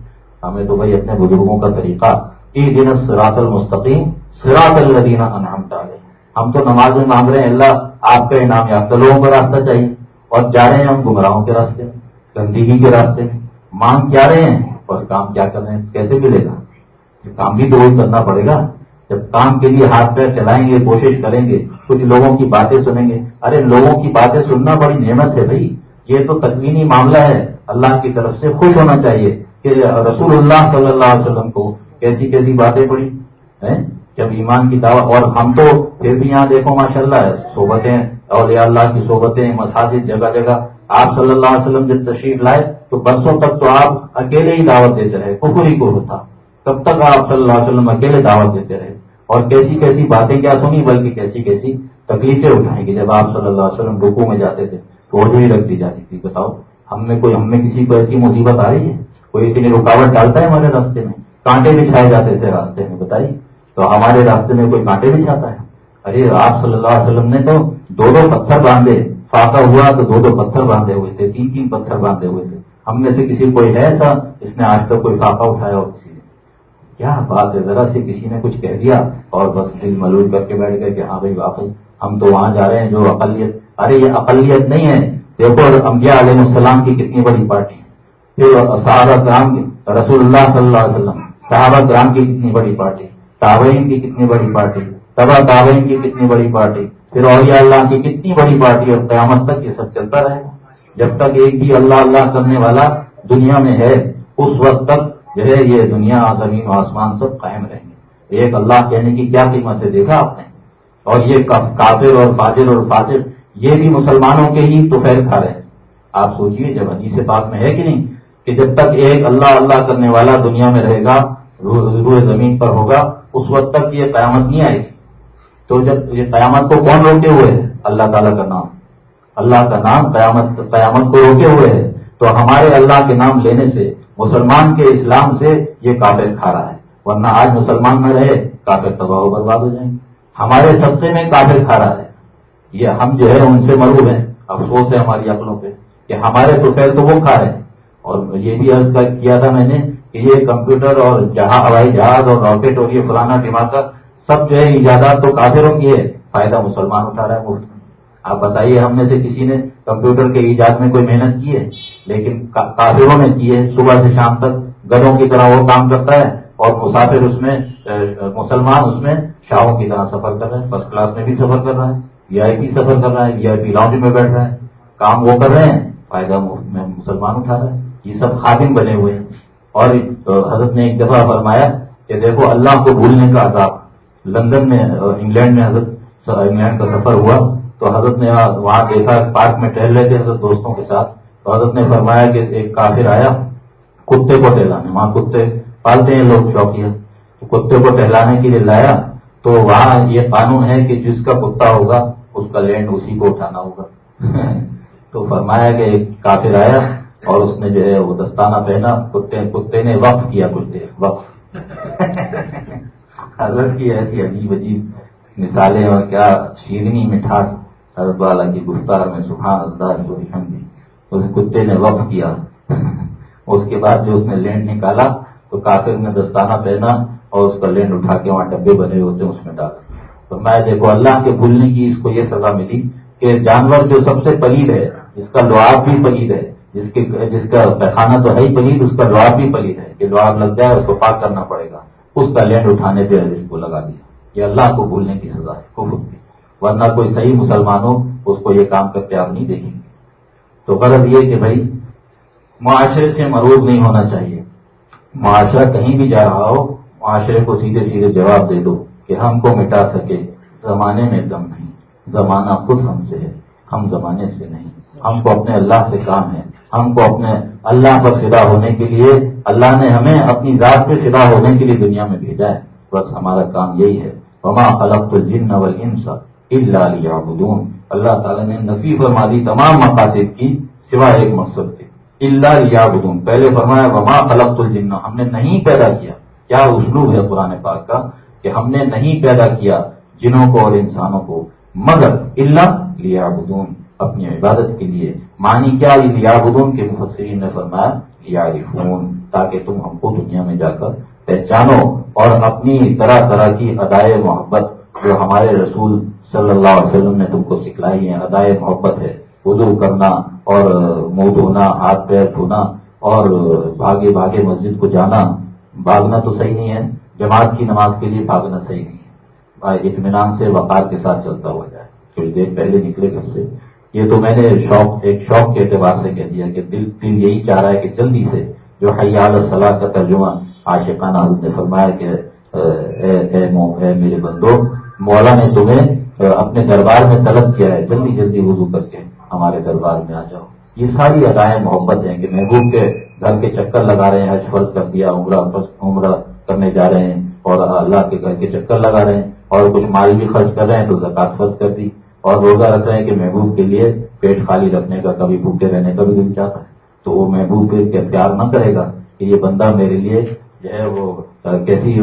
ہمیں تو بھائی اپنے بزرگوں کا طریقہ ایک دن سراط المستقیم سراط الدینہ انعام ڈالے ہم تو نماز میں مانگ رہے ہیں، اللہ آپ کا انعام یافتہ لوگوں کا راستہ چاہیے۔ اور جا رہے ہیں ہم گمراہوں کے راستے میں، گندگی کے راستے میں۔ مانگ کیا رہے ہیں؟ اور کام کیا کر رہے ہیں؟ کیسے ملے گا؟ کام بھی تو وہی کرنا پڑے گا۔ جب کام کے لیے ہاتھ پیر چلائیں گے، کوشش کریں گے، کچھ لوگوں کی باتیں سنیں گے۔ ارے، لوگوں کی باتیں سننا بڑی نعمت ہے بھائی۔ یہ تو تکمینی معاملہ ہے۔ اللہ کی طرف سے خوش ہونا چاہیے کہ رسول اللہ صلی اللہ علیہ وسلم کو کیسی کیسی باتیں پڑی جب ایمان کی دعوت، اور ہم تو پھر بھی یہاں دیکھو ماشاء اللہ صحبتیں اور اللہ کی صحبتیں، مساجد، جگہ جگہ۔ آپ صلی اللہ علیہ وسلم جب تشریف لائے تو برسوں تک تو آپ اکیلے ہی دعوت دیتے رہے، کفر ہی کو تھا۔ تب تک آپ صلی اللہ علیہ وسلم اکیلے دعوت دیتے رہے۔ اور کیسی کیسی باتیں کیا سنی بلکہ کیسی کیسی تکلیفیں اٹھائیں گی جب آپ صلی اللہ علیہ وسلم رکو میں جاتے تھے تو ہی رکھ دی جاتی تھی۔ بتاؤ، ہم نے کوئی، ہم نے کسی کو ایسی مصیبت آ رہی ہے؟ کوئی اتنی رکاوٹ ڈالتا ہے ہمارے راستے میں؟ کانٹے بچھائے جاتے تھے راستے میں، بتائیے۔ تو ہمارے راستے میں کوئی کانٹے بچھاتا ہے؟ ارے، آپ صلی اللہ علیہ وسلم نے تو دو دو پتھر باندھے فاقا ہوا تو دو دو پتھر باندھے ہوئے تھے، تین تین پتھر باندھے ہوئے تھے۔ ہم میں سے کسی کوئی ہے ایسا اس نے آج تک کوئی فاقا اٹھایا ہو کسی نے؟ کیا بات ہے؟ ذرا سے کسی نے کچھ کہہ دیا اور بس دل ملوج کر کے بیٹھ گئے کہ ہاں بھائی واقعی ہم تو وہاں جا رہے ہیں جو اقلیت۔ ارے یہ اقلیت نہیں ہے۔ دیکھو انبیاء علیہ السلام کی کتنی بڑی پارٹی ہے۔ پھر صحابہ کرام کی، رسول اللہ صلی اللہ علیہ وسلم، صحابہ کرام کی کتنی بڑی پارٹی تابعین کی کتنی بڑی پارٹی تبا تابعین کی کتنی بڑی پارٹی پھر اولیاء اللہ کی کتنی بڑی پارٹی اور قیامت تک یہ سب چلتا رہے گا۔ جب تک ایک بھی اللہ اللہ کرنے والا دنیا میں ہے، اس وقت تک جو ہے یہ دنیا، زمین و آسمان سب قائم رہیں گے۔ ایک اللہ کہنے کی کیا قیمت ہے؟ دیکھا آپ نے؟ اور یہ کافر اور فاجر اور فاطر یہ بھی مسلمانوں کے ہی توفیر کھا رہے ہیں۔ آپ سوچئے جب حدیث پاک میں ہے کہ نہیں، کہ جب تک ایک اللہ اللہ کرنے والا دنیا میں رہے گا روح زمین پر ہوگا، اس وقت تک یہ قیامت نہیں آئے گی۔ تو جب یہ قیامت کو کون روکے ہوئے ہے اللہ تعالیٰ کا نام۔ اللہ کا نام قیامت قیامت کو روکے ہوئے ہے تو ہمارے اللہ کے نام لینے سے، مسلمان کے اسلام سے یہ کافر کھا رہا ہے۔ ورنہ آج مسلمان نہ رہے، کافر تباہ و برباد ہو جائیں گے۔ ہمارے سبزے میں کافر کھا رہا ہے۔ یہ ہم جو ہے، ان سے مروب ہیں۔ افسوس ہے ہماری عقلوں پہ کہ ہمارے تو پہلے تو وہ کھا رہے ہیں۔ اور یہ بھی عرض کیا تھا میں نے کہ یہ کمپیوٹر اور جہاں ہوائی جہاز اور راکٹ اور یہ فلانا دماغ کا سب جو ہے ایجادات تو کافروں کی ہے، فائدہ مسلمان اٹھا رہا ہے مفت۔ میں آپ بتائیے، ہم میں سے کسی نے کمپیوٹر کے ایجاد میں کوئی محنت کی ہے؟ لیکن کافروں نے کی ہے۔ صبح سے شام تک گدوں کی طرح وہ کام کرتا ہے اور مسافر اس میں مسلمان اس میں شاہوں کی طرح سفر کر رہے ہیں فرسٹ کلاس میں بھی سفر کر رہا ہے، وی آئی پی سفر کر رہا ہے، وی آئی پی لاؤنج میں بیٹھ رہا ہے۔ کام وہ کر رہے ہیں، فائدہ میں مسلمان اٹھا رہا ہے۔ یہ سب خادم بنے ہوئے ہیں۔ اور حضرت نے ایک دفعہ فرمایا کہ دیکھو، اللہ کو بھولنے کا عذاب۔ لندن میں انگلینڈ میں حضرت انگلینڈ کا سفر ہوا تو حضرت نے وہاں دیکھا پارک میں ٹہل رہے تھے حضرت دوستوں کے ساتھ تو حضرت نے فرمایا کہ ایک کافر آیا، کتے کو ٹہلانے وہاں کتے پالتے ہیں، لوگ چوکیا کتے کو ٹہلانے کے لیے لایا تو وہاں یہ قانون ہے کہ جس کا کتا ہوگا، اس کا لینڈ اسی کو اٹھانا ہوگا۔ <laughs> تو فرمایا کہ ایک کافر آیا اور اس نے جو ہے وہ دستانہ پہنا، کتے کتے نے وقف کیا کچھ دیر، وقف۔ <laughs> حضرت کی ایسی عجیب عجیب مثالیں اور کیا شیرنی مٹھاس حضرت والا کی گفتار میں سبحان اللہ کو دی اس کتے نے وقف کیا۔ اس کے بعد جو اس نے لینڈ نکالا تو کافر نے دستانہ پہنا اور اس کا لینڈ اٹھا کے وہاں ڈبے بنے ہوتے ہیں، اس میں ڈالا۔ تو میں دیکھو، اللہ کے بھولنے کی اس کو یہ سزا ملی کہ جانور جو سب سے پلید ہے، جس کا لعاب بھی پلید ہے، جس کے، جس کا پیخانہ تو ہے ہی پلید، اس کا لعاب بھی پلید ہے، کہ لعاب لگ جائے اس کو پاک کرنا پڑے گا۔ اس کا لینڈ اٹھانے پہ اس کو لگا دیا۔ یہ اللہ کو بھولنے کی سزا ہے، کفر کی۔ ورنہ کوئی صحیح مسلمان ہو اس کو یہ کام کرتے آپ نہیں دیکھیں گے۔ تو غرض یہ کہ بھائی، معاشرے سے مروب نہیں ہونا چاہیے۔ معاشرہ کہیں بھی جا رہا ہو، معاشرے کو سیدھے سیدھے جواب دے دو کہ ہم کو مٹا سکے۔ زمانے میں دم نہیں، زمانہ خود ہم سے ہے، ہم زمانے سے نہیں۔ ہم کو اپنے اللہ سے کام ہے۔ ہم کو اپنے اللہ پر فدا ہونے کے لیے، اللہ نے ہمیں اپنی ذات پہ فدا ہونے کے لیے دنیا میں بھیجا ہے۔ بس ہمارا کام یہی ہے۔ وما خلق الجن والانس الا ليعبدون۔ اللہ تعالیٰ نے نفی فرما دی تمام مقاصد کی سوائے ایک مقصد کے۔ اللہ لیا پہلے فرمایا، وما خلق الجن۔ ہم نے نہیں پیدا کیا۔ کیا اسلوب ہے قرآن پاک کا؟ کہ ہم نے نہیں پیدا کیا جنوں کو اور انسانوں کو، مگر اللہ لیا اپنی عبادت کے لیے۔ مانی کیا؟ لیا کے مفسرین نے فرمایا لیا تاکہ تم ہم کو دنیا میں جا کر پہچانو اور اپنی طرح طرح کی ادائے محبت جو ہمارے رسول صلی اللہ علیہ وسلم نے تم کو سکھلائی ہے ادائے محبت ہے۔ وضو کرنا اور منہ دھونا، ہاتھ پیر دھونا اور بھاگے بھاگے مسجد کو جانا، بھاگنا تو صحیح نہیں ہے۔ جماعت کی نماز کے لیے بھاگنا صحیح نہیں ہے۔ اطمینان سے وقار کے ساتھ چلتا ہوا جائے۔ تھوڑی دیر پہلے نکلے گھر سے۔ یہ تو میں نے شوق، ایک شوق کے اعتبار سے کہہ دیا کہ دل دل یہی چاہ رہا ہے کہ جلدی سے جو حیال صلاح کا ترجمہ عاشقانہ نے فرمایا کہ اے اے اے میرے بندو، مولا نے تمہیں اپنے دربار میں طلب کیا ہے، جلدی جلدی وضو کر کے ہمارے دربار میں آ جاؤ۔ یہ ساری ادائیں محبت ہیں کہ محبوب کے گھر کے چکر لگا رہے ہیں، حج فرض کر دیا، عمرہ عمرہ کرنے جا رہے ہیں اور اللہ کے گھر کے چکر لگا رہے ہیں اور کچھ مال بھی خرچ کر رہے ہیں تو زکات فرض کر دی۔ اور روزہ رکھ رہے ہیں کہ محبوب کے لیے پیٹ خالی رکھنے کا، کبھی بھوکے رہنے کا بھی دل چاہتا ہے۔ تو وہ محبوب کے پیار نہ کرے گا کہ یہ بندہ میرے لیے جو ہے وہ کیسی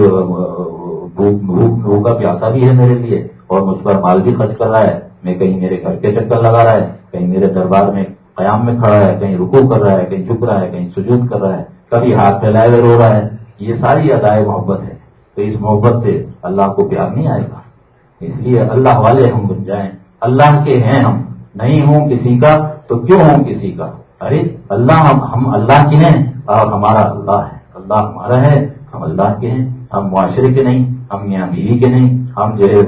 بھوکا پیاسا بھی ہے میرے لیے اور مجھ پر مال بھی خرچ کر رہا ہے۔ میں کہیں میرے گھر کے چکر لگا رہا ہے، کہیں میرے دربار میں قیام میں کھڑا ہے، کہیں رکو کر رہا ہے، کہیں جھک رہا ہے، کہیں سجود کر رہا ہے، کبھی ہاتھ پھیلائے ہوئے رو رہا ہے۔ یہ ساری ادائے محبت ہے۔ تو اس محبت سے اللہ کو پیار نہیں آئے گا۔ اس لیے اللہ والے ہم بن جائیں۔ اللہ کے ہیں ہم، نہیں ہوں کسی کا تو کیوں ہوں کسی کا؟ ارے، اللہ ہم ہم اللہ کے ہیں اور ہمارا اللہ ہے اللہ ہمارا ہے، ہم اللہ کے ہیں، ہم معاشرے کے نہیں، ہم یہاں بیوی کے نہیں، ہم جو ہے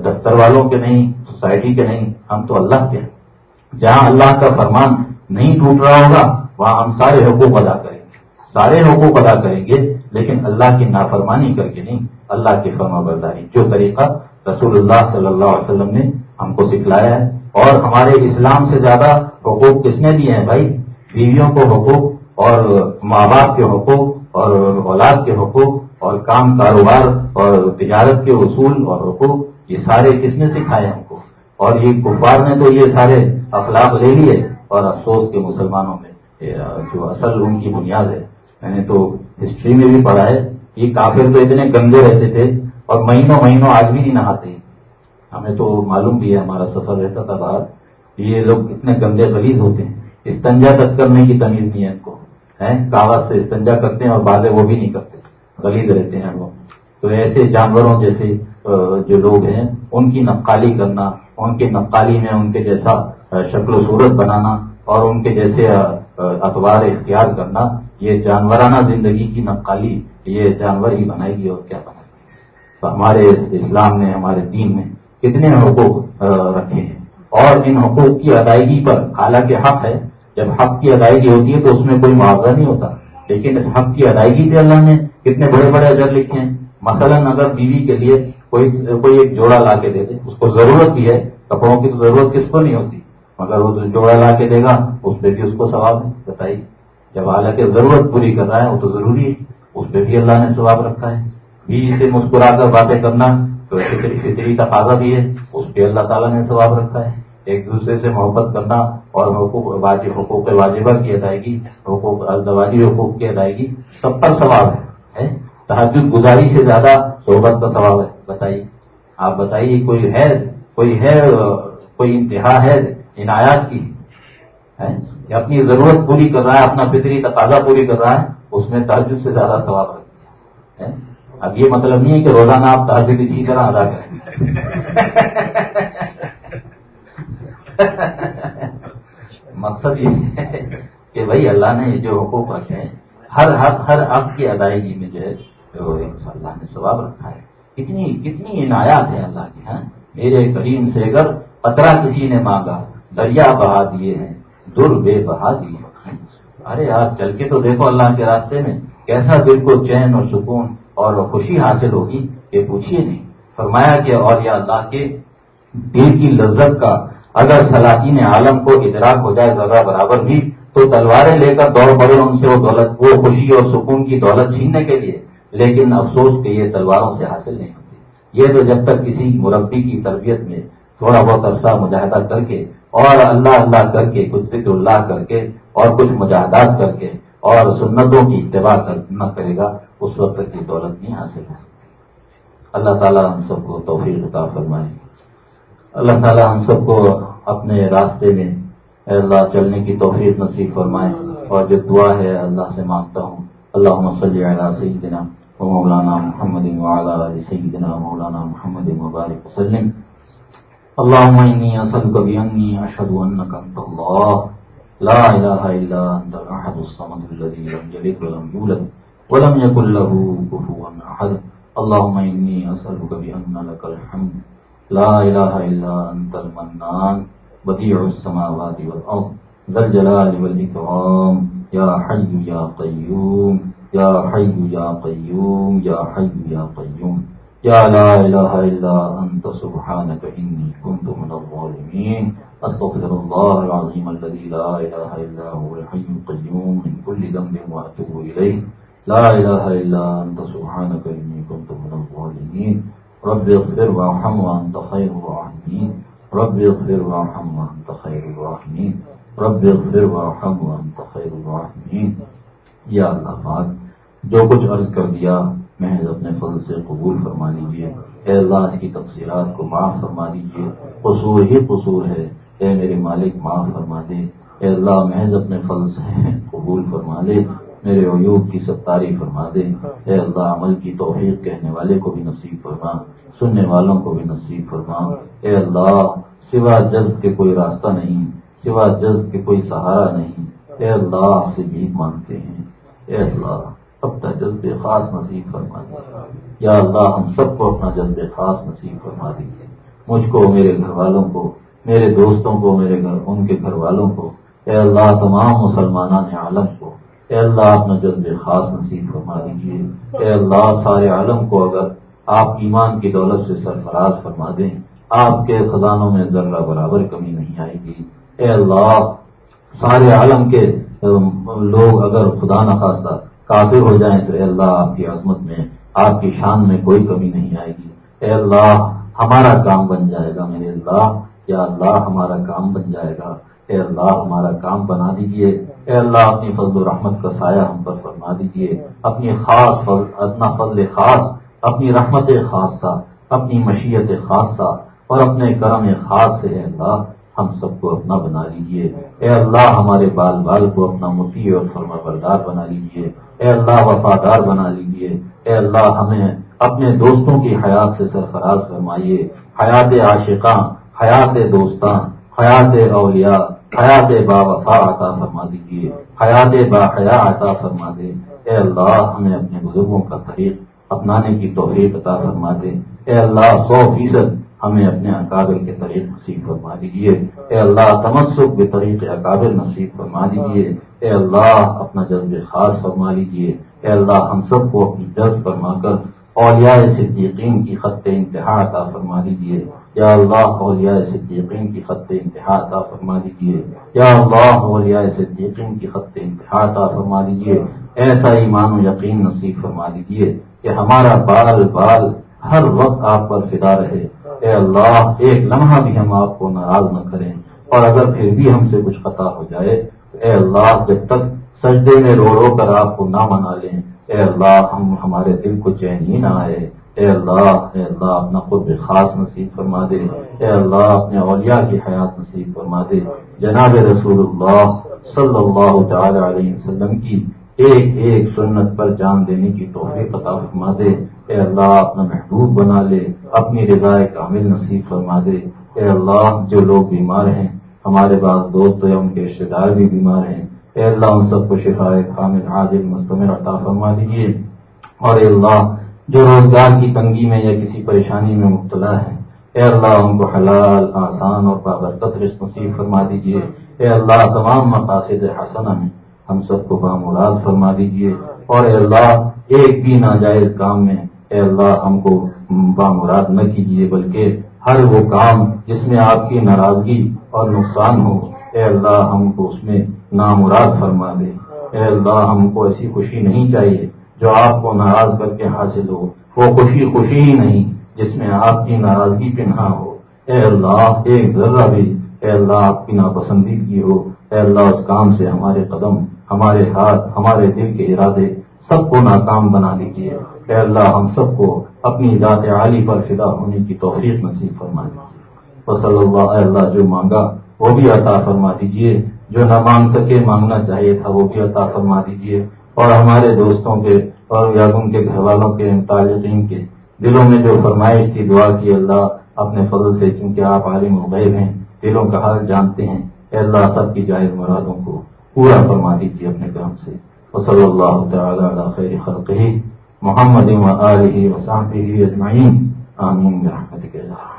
دفتر والوں کے نہیں، سوسائٹی کے نہیں، ہم تو اللہ کے ہیں۔ جہاں اللہ کا فرمان نہیں ٹوٹ رہا ہوگا، وہاں ہم سارے حقوق ادا کریں گے۔ سارے حقوق ادا کریں گے، لیکن اللہ کی نافرمانی کر کے نہیں، اللہ کی فرما برداری جو طریقہ رسول اللہ صلی اللہ علیہ وسلم نے ہم کو سکھلایا ہے اور ہمارے اسلام سے زیادہ حقوق کس نے دیے ہیں بھائی؟ بیویوں کو حقوق اور ماں باپ کے حقوق اور اولاد کے حقوق اور کام کاروبار اور تجارت کے اصول اور حقوق، یہ سارے کس نے سکھائے ہم کو؟ اور یہ کفار نے تو یہ سارے اخلاق لے لیے اور افسوس کے مسلمانوں میں جو اصل ان کی بنیاد ہے۔ میں نے تو ہسٹری میں بھی پڑھا ہے، یہ کافر تو اتنے گندے رہتے تھے اور مہینوں مہینوں آج بھی نہیں نہاتے ہمیں تو معلوم بھی ہے، ہمارا سفر رہتا تھا باہر۔ یہ لوگ اتنے گندے خلیز ہوتے ہیں۔ استنجا تک کرنے کی تمیز نہیں ہے ان کو کاغذ سے استنجا کرتے ہیں اور بازے وہ بھی نہیں کرتے۔ غلیظ رہتے ہیں وہ۔ تو ایسے جانوروں جیسے جو لوگ ہیں، ان کی نقالی کرنا، ان کی نقالی میں ان کے جیسا شکل و صورت بنانا اور ان کے جیسے اخبار اختیار کرنا، یہ جانورانہ زندگی کی نقالی، یہ جانور ہی بنائے گی اور کیا بنائے گی؟ ہمارے اسلام نے ہمارے دین میں کتنے حقوق رکھے ہیں۔ اور ان حقوق کی ادائیگی پر حالانکہ حق ہے، جب حق کی ادائیگی ہوتی ہے تو اس میں کوئی معاوضہ نہیں ہوتا۔ لیکن اس حق کی ادائیگی پہ اللہ نے کتنے بڑے بڑے اجر لکھے ہیں۔ مثلا اگر بیوی کے لیے کوئی کوئی ایک جوڑا لا کے دے دے، اس کو ضرورت بھی ہے، کپڑوں کی تو ضرورت کس کو نہیں ہوتی۔ مگر وہ جوڑا لا کے دے گا، اس پہ بھی اس کو ثواب نہیں بتائیے۔ جب حالانکہ ضرورت پوری کر رہا ہے، وہ تو ضروری ہے، اس پہ بھی اللہ نے ثواب رکھا ہے۔ بیوی سے مسکرا کر باتیں کرنا، تو فطری تقاضا بھی ہے، اس پہ اللہ تعالیٰ نے ثواب رکھا ہے۔ ایک دوسرے سے محبت کرنا اور حقوق واجب، حقوق واجبہ کی ادائیگی، حقوق الدواجی حقوق کی ادائیگی، سب پر ثواب ہے تحجد گزاری سے زیادہ صحبت کا ثواب ہے۔ بتائیے، آپ بتائیے، کوئی ہے کوئی ہے کوئی انتہا ہے عنایات کی اپنی ضرورت پوری کر رہا ہے، اپنا فطری تقاضا پوری کر رہا ہے، اس میں تحجد سے زیادہ ثواب ہے؟ اب یہ مطلب نہیں ہے کہ روزانہ آپ تحجد اسی طرح ادا کریں۔ مقصد یہ ہے کہ بھائی اللہ نے جو حقوق رکھے ہیں، ہر حق ہر حق کی ادائیگی میں جو ہے اللہ نے ثواب رکھا ہے۔ کتنی کتنی عنایات ہیں اللہ کی ہاں؟ میرے کریم سے اگر پترا کسی نے مانگا، دریا بہا دیے ہیں، در بے بہا دیے ارے آپ چل کے تو دیکھو اللہ کے راستے میں، کیسا دل کو چین اور سکون اور خوشی حاصل ہوگی یہ پوچھیے نہیں۔ فرمایا کہ اور یا اللہ کے دل کی لذت کا اگر سلاطین عالم کو ادراک ہو جائے ذرا برابر بھی، تو تلواریں لے کر دوڑ پڑے ان سے وہ دولت، وہ خوشی اور سکون کی دولت چھیننے کے لیے۔ لیکن افسوس کہ یہ تلواروں سے حاصل نہیں ہوتی۔ یہ تو جب تک کسی مربی کی تربیت میں تھوڑا بہت عرصہ مجاہدہ کر کے اور اللہ اللہ کر کے کچھ ذکر اللہ کر کے اور کچھ مجاہدات کر کے اور سنتوں کی اتباع نہ کرے گا اس وقت تک کی دولت نہیں حاصل ہو سکتی۔ اللہ تعالیٰ ہم سب کو توفیق عطا فرمائے۔ اللہ تعالیٰ ہم سب کو اپنے راستے میں اے اللہ چلنے کی توفیق نصیب فرمائے۔ اور جو دعا ہے اللہ سے مانگتا ہوں۔ اللہ صلی علی سیدنا و مولانا محمد علی سیدنا مولانا محمد مبارک وسلم۔ اللهم إني أسألك بأني أشهد أنك أنت الله لا إله إلا أنت الأحد الصمد الذي لم يلد ولم يولد ولم يكن له كفوا أحد. اللهم إني أسألك بأن لك الحمد. لا إله إلا أنت المنان. بديع السماوات والأرض. ذا الجلال والإكرام. يا حي يا قيوم. يا حي يا قيوم. يا حي يا قيوم. يا لا إله إلا أنت سبحانك إني كنت من الظالمين. أستغفر الله العظيم الذي لا إله إلا هو الحي القيوم. من كل ذنب وأتوب إليه. لا إله إلا أنت، سبحانك إني كنت من الظالمين. رب اغفر وارحم وأنت خير الراحمين. رب اغفر وارحم وأنت خير الراحمين. رب اغفر وارحم وأنت خير الراحمين. یا اللہ پاک، جو کچھ عرض کر دیا محض اپنے فضل سے قبول فرما لیجیے اے اللہ، اس کی تفصیلات کو معاف فرما دیجیے قصور ہی قصور ہے۔ اے میرے مالک، معاف فرما دے۔ اے اللہ، محض اپنے فضل سے قبول فرما لے۔ میرے عیوب کی ستاری فرما دے۔ اے اللہ عمل کی توفیق کہنے والے کو بھی نصیب فرما۔ سننے والوں کو بھی نصیب فرما۔ اے اللہ سوا جذب کے کوئی راستہ نہیں سوا جذب کے کوئی سہارا نہیں۔ اے اللہ آپ سے بھی مانگتے ہیں۔ اے اللہ اپنا جذب خاص نصیب فرما دیجیے یا اللہ ہم سب کو اپنا جذب خاص نصیب فرما دیجیے مجھ کو میرے گھر والوں کو میرے دوستوں کو میرے گھر ان کے گھر والوں کو۔ اے اللہ تمام مسلمان عالم اے اللہ اپنا جذب خاص نصیب فرما دیجیے اے اللہ، سارے عالم کو اگر آپ ایمان کی دولت سے سرفراز فرما دیں، آپ کے خزانوں میں ذرہ برابر کمی نہیں آئے گی۔ اے اللہ، سارے عالم کے لوگ اگر خدا نخواستہ کافر ہو جائیں تو اے اللہ، آپ کی عظمت میں، آپ کی شان میں کوئی کمی نہیں آئے گی۔ اے اللہ، ہمارا کام بن جائے گا میرے اللہ۔ یا اللہ، ہمارا کام بن جائے گا۔ اے اللہ، ہمارا کام بنا دیجیے۔ اے اللہ، اپنی فضل و رحمت کا سایہ ہم پر فرما دیجیے۔ اپنی خاص فضل، اپنا فضل خاص، اپنی رحمت خاصہ، اپنی مشیت خاصہ اور اپنے کرم خاص سے اے اللہ، ہم سب کو اپنا بنا لیجیے۔ اے اللہ، ہمارے بال بال کو اپنا متی اور فرما بردار بنا لیجیے۔ اے اللہ، وفادار بنا لیجیے۔ اے اللہ، ہمیں اپنے دوستوں کی حیات سے سرفراز فرمائیے۔ حیات عاشقاں، حیات دوستاں، حیات اولیاء حیات با وفا عطا فرما دیجیے حیات با حیا عطا فرما دے۔ اے اللہ، ہمیں اپنے بزرگوں کا طریق اپنانے کی توفیق عطا فرما دے۔ اے اللہ، سو فیصد ہمیں اپنے اکابر کے طریق نصیب فرما دیجیے اے اللہ، تمسک کے طریق اکابر نصیب فرما دیجیے اے اللہ، اپنا جذب خاص فرما لیجیے اے اللہ، ہم سب کو اپنی جذب فرما کر اولیاء صدیقین کی خط انتہا عطا فرما دیجیے یا اللہ اولیاء صدیقین کی خط انتہا عطا فرما دیجیے یا اللہ اولیاء صدیقین کی خط انتہا عطا فرما دیجیے ایسا ایمان و یقین نصیب فرما دیجیے کہ ہمارا بال بال ہر وقت آپ پر فدا رہے۔ اے اللہ، ایک لمحہ بھی ہم آپ کو ناراض نہ کریں۔ اور اگر پھر بھی ہم سے کچھ خطا ہو جائے، اے اللہ، جب تک سجدے میں رو رو کر آپ کو نہ منا لیں، اے اللہ، ہم ہمارے دل کو چین ہی نہ آئے۔ اے اللہ اے اللہ، اپنا خود خاص نصیب فرما دے۔ اے اللہ، اپنے اولیاء کی حیات نصیب فرما دے۔ جناب رسول اللہ صلی اللہ تعالی علیہ وسلم کی ایک ایک سنت پر جان دینے کی توفیق عطا فرما دے۔ اے اللہ، اپنا محبوب بنا لے، اپنی رضا کامل نصیب فرما دے۔ اے اللہ، جو لوگ بیمار ہیں، ہمارے پاس دوست یا ان کے رشتے دار بھی بیمار ہیں۔ اے اللہ ان سب کو شفا کامل عادل، مستمر عطا فرما دیجیے اور اے اللہ جو روزگار کی تنگی میں یا کسی پریشانی میں مبتلا ہے۔ اے اللہ ان کو حلال، آسان اور بابرکت رشت نصیب فرما دیجیے اے اللہ، تمام مقاصد حسن میں ہم سب کو بامراد فرما دیجیے اور اے اللہ، ایک بھی ناجائز کام میں اے اللہ، ہم کو بامراد نہ کیجیے بلکہ ہر وہ کام جس میں آپ کی ناراضگی اور نقصان ہو، اے اللہ، ہم کو اس میں نامراد فرما دے۔ اے اللہ، ہم کو ایسی خوشی نہیں چاہیے۔ جو آپ کو ناراض کر کے حاصل ہو، وہ خوشی خوشی ہی نہیں جس میں آپ کی ناراضگی پنہا ہو۔ اے اللہ، ایک ذرہ بھی، اے اللہ، آپ کی ناپسندیدگی ہو۔ اے اللہ، اس کام سے ہمارے قدم، ہمارے ہاتھ، ہمارے دل کے ارادے سب کو ناکام بنا دیجیے اے اللہ، ہم سب کو اپنی ذات عالی پر فدا ہونے کی توفیق نصیب فرما دیجیے۔ صلی اللہ، اے اللہ، جو مانگا، وہ بھی عطا فرما دیجیے۔ جو نہ مانگ سکے، مانگنا چاہیے تھا، وہ بھی عطا فرما دیجیے۔ اور ہمارے دوستوں کے اور یا ان کے گھر والوں کے متعلقین کے دلوں میں جو فرمائش کی دعا کی، اللہ اپنے فضل سے، چونکہ آپ عالم غیب ہیں، دلوں کا حال جانتے ہیں۔ اے اللہ، سب کی جائز مرادوں کو پورا فرما دیجیے اپنے کام سے۔ وصلی اللہ تعالی علی خیر خلقہ، محمد و آلہ و صحبہ اجمعین۔ آمین برحمتک اللہ۔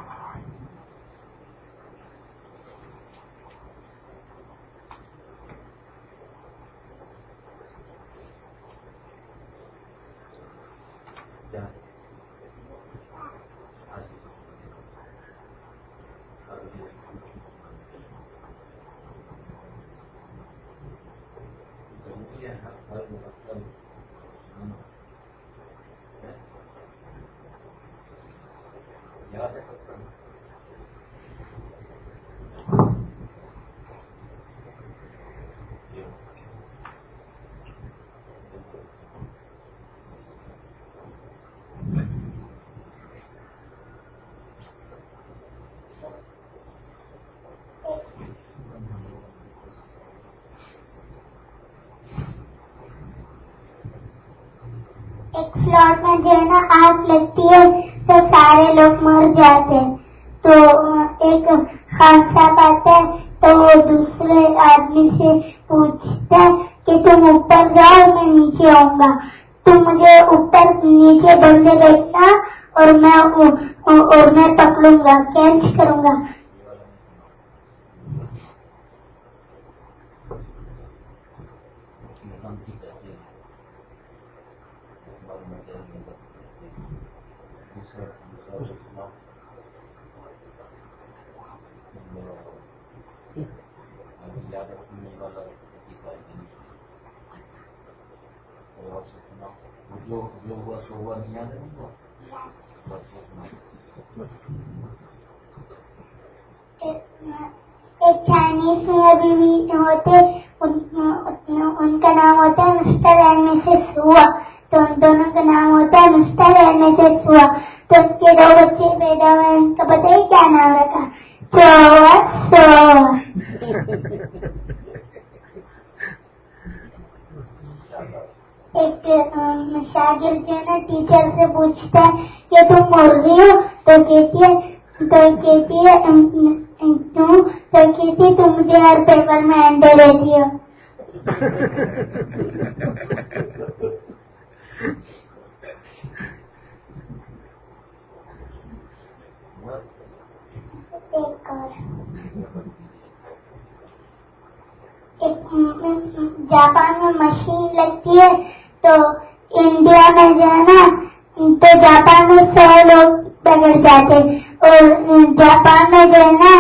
ایک فلوٹ میں جو ہے نا آگ لگتی ہے تو سارے لوگ مر جاتے ہیں۔ تو ایک خان صاحب آتا ہے، تو وہ دوسرے آدمی سے پوچھتا ہے کہ تم اوپر جاؤ میں نیچے آؤں گا۔ تم مجھے اوپر نیچے بندے بیٹھنا اور میں اور میں پکڑوں گا، کینچ کروں گا ایک چائنیز ابھی بھی ہوتے ان کا نام ہوتا ہے مسٹر اینڈ مسز ہوا تو ان دونوں کا نام ہوتا ہے مسٹر اینڈ مسز ہوا تو ان کے دو بچے پیدا ہوئے ان کا پتہ ہی کیا نام رکھا ایک شاگرد جو ہے نا ٹیچر سے پوچھتا ہے کہ تم مرغی ہو تو کہتی ہے تو کہتی ہے کیوں تو کہتی تم مجھے ہر پیپر میں انڈے لیتی ہو جاپان میں مشین لگتی ہے تو انڈیا میں جو ہے نا تو جاپان میں سو لوگ بگڑ جاتے اور جاپان میں جو ہے نا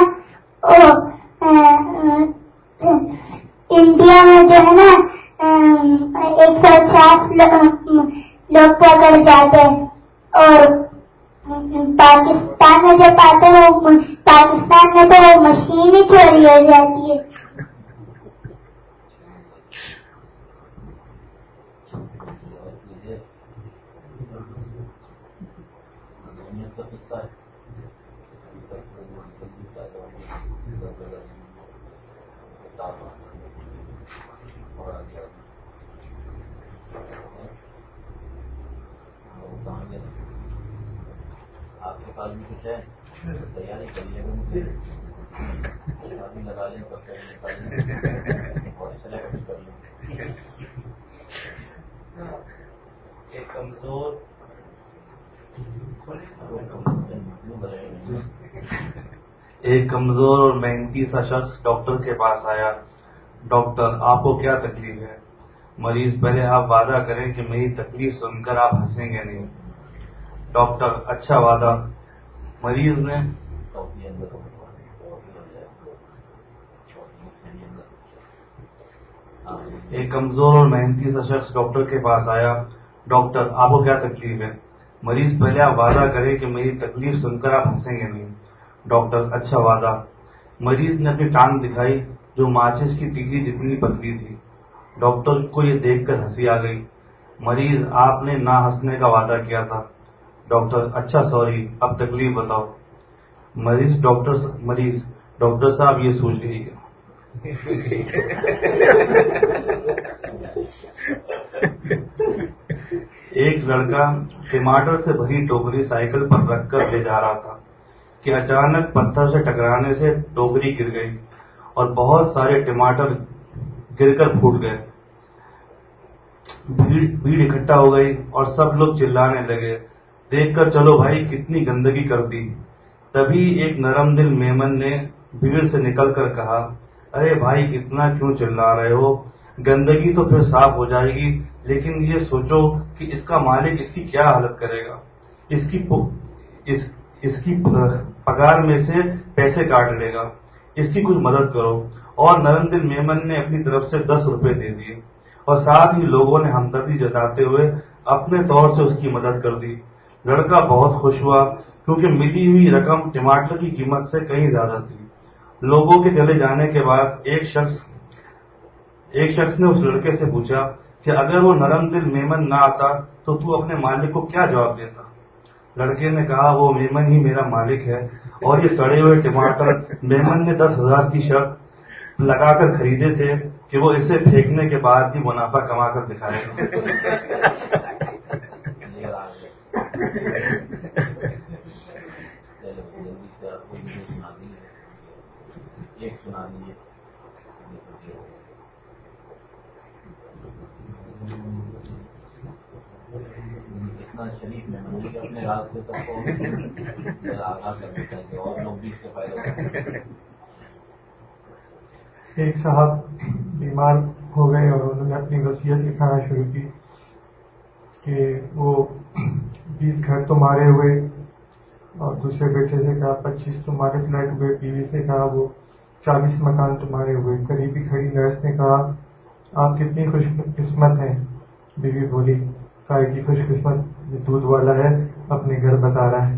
انڈیا میں جو ہے نا ایک سو چاس لوگ پکڑ جاتے ہیں پاکستان میں جب آتے ہیں وہ پاکستان میں تو وہ مشین ہی چوری ہو جاتی ہے تیاری کر لیں لگا لیں اور سلیکٹ کر لیں ایک کمزور ایک کمزور اور محنتی سا شخص ڈاکٹر کے پاس آیا۔ ڈاکٹر، آپ کو کیا تکلیف ہے؟ مریض، پہلے آپ وعدہ کریں کہ میری تکلیف سن کر آپ ہنسیں گے نہیں۔ ڈاکٹر اچھا وعدہ۔ مریض نے ایک کمزور اور محنتی سا شخص ڈاکٹر کے پاس آیا۔ ڈاکٹر، آپ کو کیا تکلیف ہے؟ مریض، پہلے آپ وعدہ کریں کہ میری تکلیف سن کر آپ ہنسیں گے نہیں۔ ڈاکٹر اچھا وعدہ۔ مریض نے اپنی ٹانگ دکھائی جو ماچس کی تیلی جتنی پتلی تھی۔ ڈاکٹر کو یہ دیکھ کر ہنسی آ گئی۔ مریض، آپ نے نہ ہنسنے کا وعدہ کیا تھا۔ ڈاکٹر اچھا سوری، اب تکلیف بتاؤ۔ مریض، ڈاکٹر مریض، ڈاکٹر صاحب یہ سوچ رہی ایک لڑکا ٹماٹر سے بھری ٹوکری سائیکل پر رکھ کر لے جا رہا تھا۔ کہ اچانک پتھر سے ٹکرانے سے ٹوکری گر گئی اور بہت سارے ٹماٹر گر کر پھوٹ گئے۔ بھیڑ اکٹھا ہو گئی اور سب لوگ چلانے لگے۔ دیکھ کر چلو بھائی کتنی گندگی کر دی۔ تبھی ایک نرم دل میمن نے بھیڑ سے نکل کر کہا ارے بھائی اتنا کیوں چلا رہے ہو؟ گندگی تو پھر صاف ہو جائے گی لیکن یہ سوچو کہ اس کا مالک اس کی کیا حالت کرے گا؟ اس کی اس, اس کی پگار میں سے پیسے کاٹ لے گا۔ اس کی کچھ مدد کرو۔ اور نرم میمن نے اپنی طرف سے دس روپے دے دیے۔ اور ساتھ ہی لوگوں نے ہمدردی جتاتے ہوئے اپنے طور سے اس کی مدد کر دی۔ لڑکا بہت خوش ہوا، کیونکہ ملی ہوئی رقم ٹماٹر کی قیمت سے کہیں زیادہ تھی۔ لوگوں کے چلے جانے کے بعد ایک شخص ایک شخص نے اس لڑکے سے پوچھا کہ اگر وہ نرم دل میمن نہ آتا تو تو اپنے مالک کو کیا جواب دیتا؟ لڑکے نے کہا وہ میمن ہی میرا مالک ہے. اور یہ سڑے ہوئے ٹماٹر میمن نے دس ہزار کی شرط لگا کر خریدے تھے کہ وہ اسے پھینکنے کے بعد بھی منافع کما کر دکھائے۔ <laughs> <laughs> اتنا شریف میں اپنے راستے تک اور لوگ بھی اس سے فائدہ ایک صاحب بیمار ہو گئے اور انہوں نے اپنی وصیت لکھانا شروع کی کہ وہ بیس گھر تو مارے ہوئے اور دوسرے بیٹے سے کہا پچیس تمہارے فلیٹ ہوئے، بیوی سے کہا وہ چالیس مکان تمہارے ہوئے۔ قریبی کھڑی نرس نے کہا، آپ کتنی خوش قسمت ہیں؟ بیوی بولی کہا کی خوش قسمت؟ جو دودھ والا ہے، اپنے گھر بتا رہا ہے۔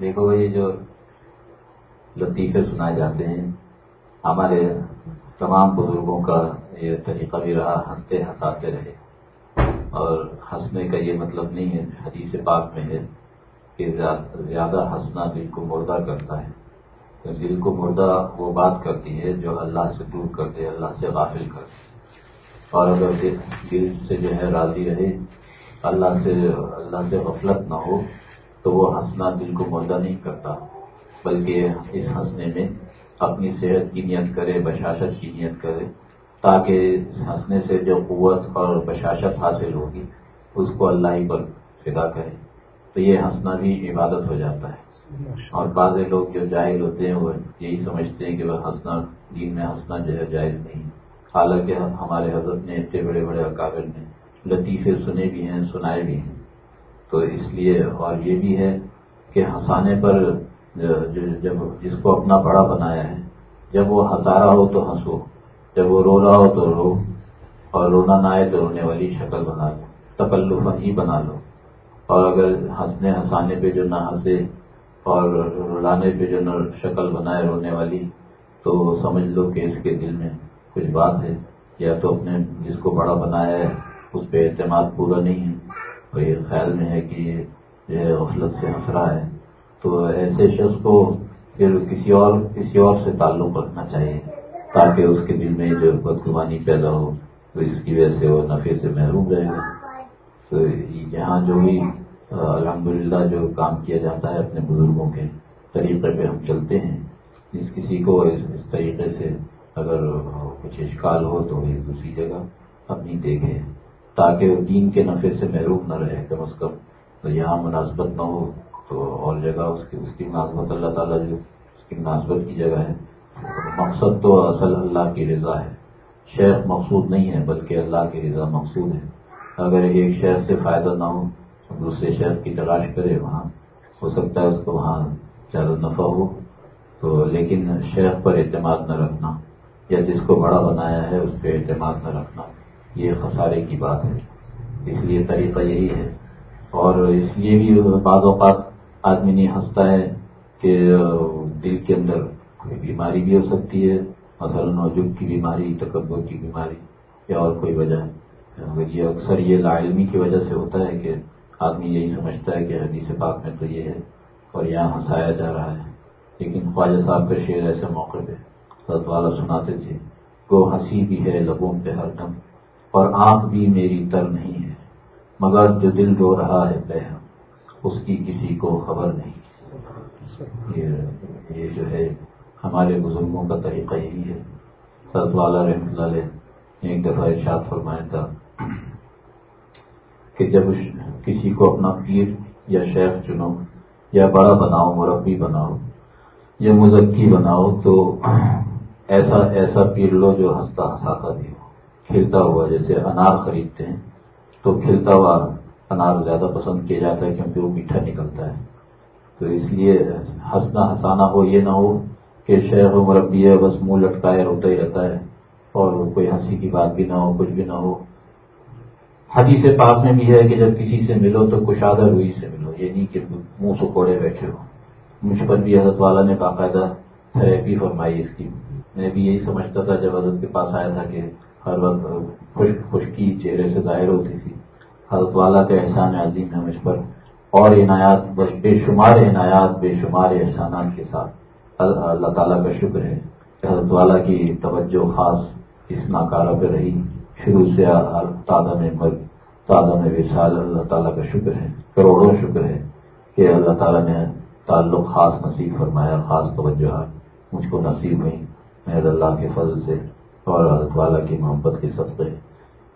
دیکھو یہ جو لطیفے سنائے جاتے ہیں، ہمارے تمام بزرگوں کا یہ طریقہ بھی رہا، ہنستے ہنساتے رہے۔ اور ہنسنے کا یہ مطلب نہیں ہے، حدیث پاک میں ہے کہ زیادہ ہنسنا دل کو مردہ کرتا ہے۔ تو دل کو مردہ وہ بات کرتی ہے جو اللہ سے دور کر دے اللہ سے غافل کر دے اور اگر دل سے جو ہے راضی رہے، اللہ سے اللہ سے غفلت نہ ہو، تو وہ ہنسنا دل کو مردہ نہیں کرتا، بلکہ اس ہنسنے میں اپنی صحت کی نیت کرے، بشاشت کی نیت کرے، تاکہ ہنسنے سے جو قوت اور بشاشت حاصل ہوگی، اس کو اللہ ہی پر فدا کرے۔ تو یہ ہنسنا بھی عبادت ہو جاتا ہے۔ اور بعض لوگ جو جاہل ہوتے ہیں، وہ یہی سمجھتے ہیں کہ وہ ہنسنا، دین میں ہنسنا جو ہے جائز نہیں۔ حالانکہ ہمارے حضرت نے اتنے بڑے بڑے اکابر نے لطیفے سنے بھی ہیں، سنائے بھی ہیں۔ تو اس لیے، اور یہ بھی ہے کہ ہنسانے پر جب جس کو اپنا بڑا بنایا ہے، جب وہ ہنسا رہا ہو تو ہنسو، جب وہ رو رہا ہو تو رو، اور رونا نہ آئے تو رونے والی شکل بنا لو تکلف ہی بنا لو۔ اور اگر ہنسنے ہنسانے پہ جو نہ ہنسے اور رلانے پہ جو نہ شکل بنائے رونے والی، تو سمجھ لو کہ اس کے دل میں کچھ بات ہے۔ یا تو اپنے جس کو بڑا بنایا ہے، اس پہ اعتماد پورا نہیں ہے۔ تو یہ خیال میں ہے کہ یہ جو ہے غفلت سے ہنس رہا ہے۔ تو ایسے شخص کو پھر کسی اور کسی اور سے تعلق رکھنا چاہیے، تاکہ اس کے دل میں جو بدگمانی پیدا ہو، تو اس کی وجہ سے وہ نفے سے محروم رہے۔ گا تو یہاں جو بھی الحمدللہ جو کام کیا جاتا ہے اپنے بزرگوں کے طریقے پہ ہم چلتے ہیں۔ جس کسی کو اس طریقے سے اگر کچھ اشکال ہو تو ایک دوسری جگہ اپنی دیکھے تاکہ وہ دین کے نفے سے محروم نہ رہے، کم از کم یہاں مناسبت نہ ہو تو اور جگہ اس کی اس کی مناسبت اللہ تعالیٰ جو، اس کی مناسبت کی جگہ ہے۔ مقصد تو اصل اللہ کی رضا ہے۔ شیخ مقصود نہیں ہے، بلکہ اللہ کی رضا مقصود ہے۔ اگر ایک شہر سے فائدہ نہ ہو دوسرے شہر کی تلاش کرے، وہاں ہو سکتا ہے اس کو وہاں زیادہ نفع ہو۔ تو لیکن شیخ پر اعتماد نہ رکھنا یا جس کو بڑا بنایا ہے اس پہ اعتماد نہ رکھنا، یہ خسارے کی بات ہے۔ اس لیے طریقہ یہی ہے۔ اور اس لیے بھی بعض اوقات آدمی نہیں ہنستا ہے کہ دل کے اندر کوئی بیماری بھی ہو سکتی ہے، مثلا نوجود کی بیماری، تکبر کی بیماری یا اور کوئی وجہ۔ یہ اکثر یہ لا علمی کی وجہ سے ہوتا ہے کہ آدمی یہی سمجھتا ہے کہ حدیث پاک میں تو یہ ہے اور یہاں ہنسایا جا رہا ہے۔ لیکن خواجہ صاحب کا شعر ایسے موقع پہ حضرت والا سناتے تھے، گو ہنسی بھی ہے لبوں پہ ہر دم، اور آنکھ بھی میری تر نہیں ہے، مگر جو دل رو رہا ہے بہم اس کی کسی کو خبر نہیں۔ یہ جو ہے، ہمارے بزرگوں کا طریقہ یہی ہے۔ حضرت والا رحمۃ اللہ علیہ نے ایک دفعہ ارشاد فرمایا تھا کہ جب کسی کو اپنا پیر یا شیخ چنو، یا بڑا بناؤ، مربی بناؤ، یا مزکی بناؤ، تو ایسا ایسا پیر لو جو ہنستا ہنساتا بھی ہو، کھلتا ہوا جیسے انار خریدتے ہیں، تو کھلتا ہوا انار زیادہ پسند کیا جاتا ہے کیونکہ وہ میٹھا نکلتا ہے۔ تو اس لیے ہنسنا ہنسانا ہو یہ نہ ہو کہ شہر و مربی ہے، بس منہ لٹکائے، روتا ہی رہتا ہے، اور کوئی ہنسی کی بات بھی نہ ہو، کچھ بھی نہ ہو حدیث پاک میں بھی ہے کہ جب کسی سے ملو تو کشادہ روئی سے ملو، یہ نہیں کہ منہ سکوڑے بیٹھے ہو مجھ پر بھی حضرت والا نے باقاعدہ تھراپی فرمائی اس کی۔ میں بھی یہی سمجھتا تھا جب حضرت کے پاس آیا تھا کہ ہر وقت خوش خشکی چہرے سے ظاہر ہوتی تھی۔ حضرت والا کا احسان عظیم ہے مجھ پر۔ اور عنایات، بس بے شمار عنایات، بے شمار احسانات کے ساتھ۔ اللہ تعالیٰ کا شکر ہے کہ حضرت والا کی توجہ خاص اس ناکارہ پہ رہی۔ شروع سے تعداد میں تعداد وشال اللہ تعالیٰ کا شکر ہے، کروڑوں شکر ہے کہ اللہ تعالیٰ نے تعلق خاص نصیب فرمایا، خاص توجہ مجھ کو نصیب ہوئی۔ محض اللہ کے فضل سے اور حضرت والا کی محبت کے صدقے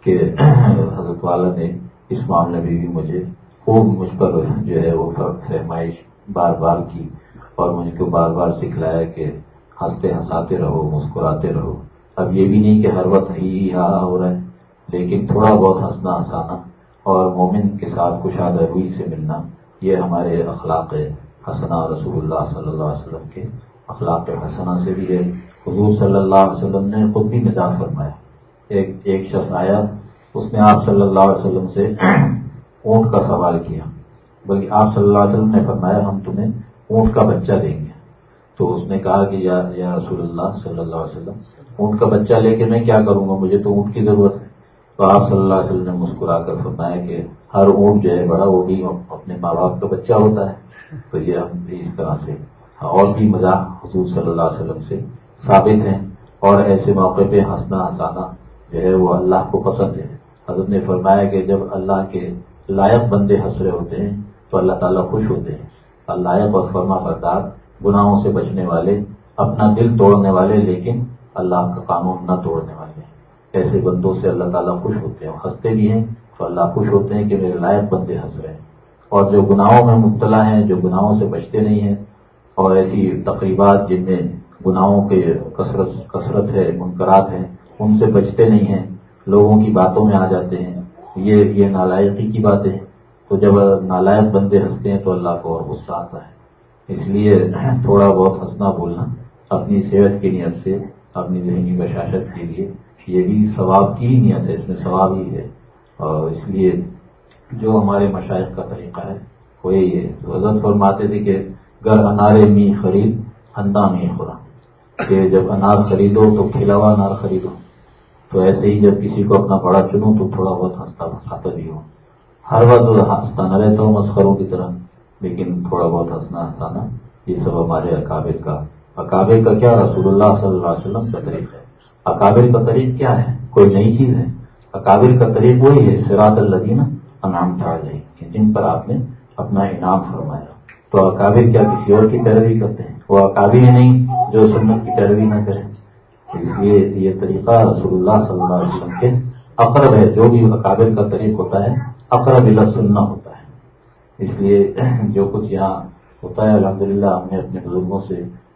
کہ <clears throat> حضرت والا نے اس معاملے میں بھی مجھے خوب مجھ پر جو ہے وہ فرمائش بار بار کی اور مجھ کو بار بار سکھلایا کہ ہنستے ہنساتے رہو، مسکراتے رہو۔ اب یہ بھی نہیں کہ ہر وقت ہی ہا ہو رہا ہے۔ لیکن تھوڑا بہت ہنسنا ہنسانا اور مومن کے ساتھ کشادہ روئی سے ملنا، یہ ہمارے اخلاق حسنا رسول اللہ صلی اللہ علیہ وسلم کے اخلاق حسنا سے بھی ہے۔ حضور صلی اللہ علیہ وسلم نے خود بھی نجات فرمایا۔ ایک ایک شخص آیا، اس نے آپ صلی اللہ علیہ وسلم سے اونٹ کا سوال کیا، بلکہ آپ صلی اللہ علیہ وسلم نے فرمایا، ہم تمہیں اونٹ کا بچہ دیں گے۔ تو اس نے کہا کہ یا یا رسول اللہ صلی اللہ علیہ وسلم، اونٹ کا بچہ لے کے میں کیا کروں گا؟ مجھے تو اونٹ کی ضرورت ہے تو آپ صلی اللہ علیہ وسلم نے مسکرا کر فرمایا کہ ہر اونٹ جو ہے، بڑا وہ بھی اپنے ماں باپ کا بچہ ہوتا ہے۔ تو یہ ہم بھی اس طرح سے اور بھی مزاح حضور صلی اللہ علیہ وسلم سے ثابت ہیں۔ اور ایسے موقع پہ ہنسنا، ہنسانا جو ہے، وہ اللہ کو پسند ہے۔ حضرت نے فرمایا کہ جب اللہ کے لائق بندے ہنس رہے ہوتے ہیں، تو اللہ تعالیٰ خوش ہوتے ہیں۔ لائق اور فرما بردار گناہوں سے بچنے والے، اپنا دل توڑنے والے، لیکن اللہ کا قانون نہ توڑنے والے۔ ایسے بندوں سے اللہ تعالیٰ خوش ہوتے ہیں، ہنستے بھی ہیں، تو اللہ خوش ہوتے ہیں کہ میرے لائق بندے ہنس رہے ہیں۔ اور جو گناہوں میں مبتلا ہیں، جو گناہوں سے بچتے نہیں ہیں، اور ایسی تقریبات جن میں گناہوں کے کثرت کثرت ہے، منکرات ہیں، ان سے بچتے نہیں ہیں، لوگوں کی باتوں میں آ جاتے ہیں۔ یہ یہ نالائقی کی باتیں تو جب نالائق بندے ہنستے ہیں تو اللہ کو اور غصہ آتا ہے۔ اس لیے تھوڑا بہت ہنسنا بولنا اپنی صحت کی نیت سے، اپنی ذہنی بشاشت کے لیے یہ بھی ثواب کی ہی نیت ہے، اس میں ثواب ہی ہے۔ اور اس لیے جو ہمارے مشاہد کا طریقہ ہے، وہ یہی ہے۔ حضرت فرماتے تھے کہ گر انارے می خرید ہندا می خورا۔ کہ جب انار خریدو تو کھلاوا انار خریدو۔ تو ایسے ہی جب کسی کو اپنا بڑا چنو تو تھوڑا بہت ہنستا ہنساتا بھی ہو۔ ہر وقت ہنستا نہ رہتا ہوں مسخروں کی طرح، لیکن تھوڑا بہت ہنسنا ہنسانا، یہ سب ہمارے اکابر کا اکابر کا کیا رسول اللہ صلی اللہ علیہ وسلم کا طریق ہے۔ اکابر کا طریق کیا ہے؟ کوئی نئی چیز ہے؟ اکابر کا طریق وہی ہے سراط الدین انعام تھا جن پر آپ نے اپنا انعام فرمایا۔ تو اکابر کیا کسی اور کی پیروی کرتے ہیں؟ وہ اکابر ہی نہیں جو سنت کی پیروی نہ کرے اس لیے یہ طریقہ رسول اللہ صلی اللہ علیہ وسلم کے اقرب ہے۔ جو بھی اکابر کا طریق ہوتا ہے، اقرب اللہ سننا ہوتا ہے۔ اس لیے جو کچھ یہاں ہوتا ہے، الحمدللہ ہم نے اپنے بزرگوں سے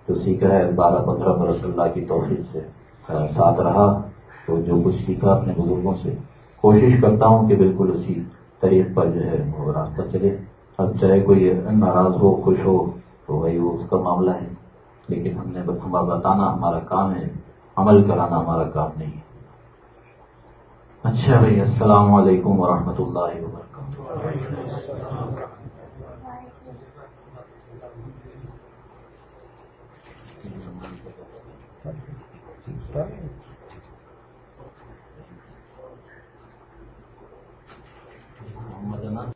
جو سیکھا ہے، بارہ پندرہ برس اللہ کی توفیق سے۔ ساتھ رہا تو جو کچھ سیکھا اپنے بزرگوں سے، کوشش کرتا ہوں کہ بالکل اسی طریق پر جو ہے وہ راستہ چلے۔ اب چاہے کوئی ناراض ہو، خوش ہو، تو وہی وہ اس کا معاملہ ہے۔ لیکن ہم نے بتانا، ہمارا کام ہے، عمل کرانا، ہمارا کام نہیں ہے۔ اچھا بھائی، السلام علیکم ورحمۃ اللہ وبرکاتہ۔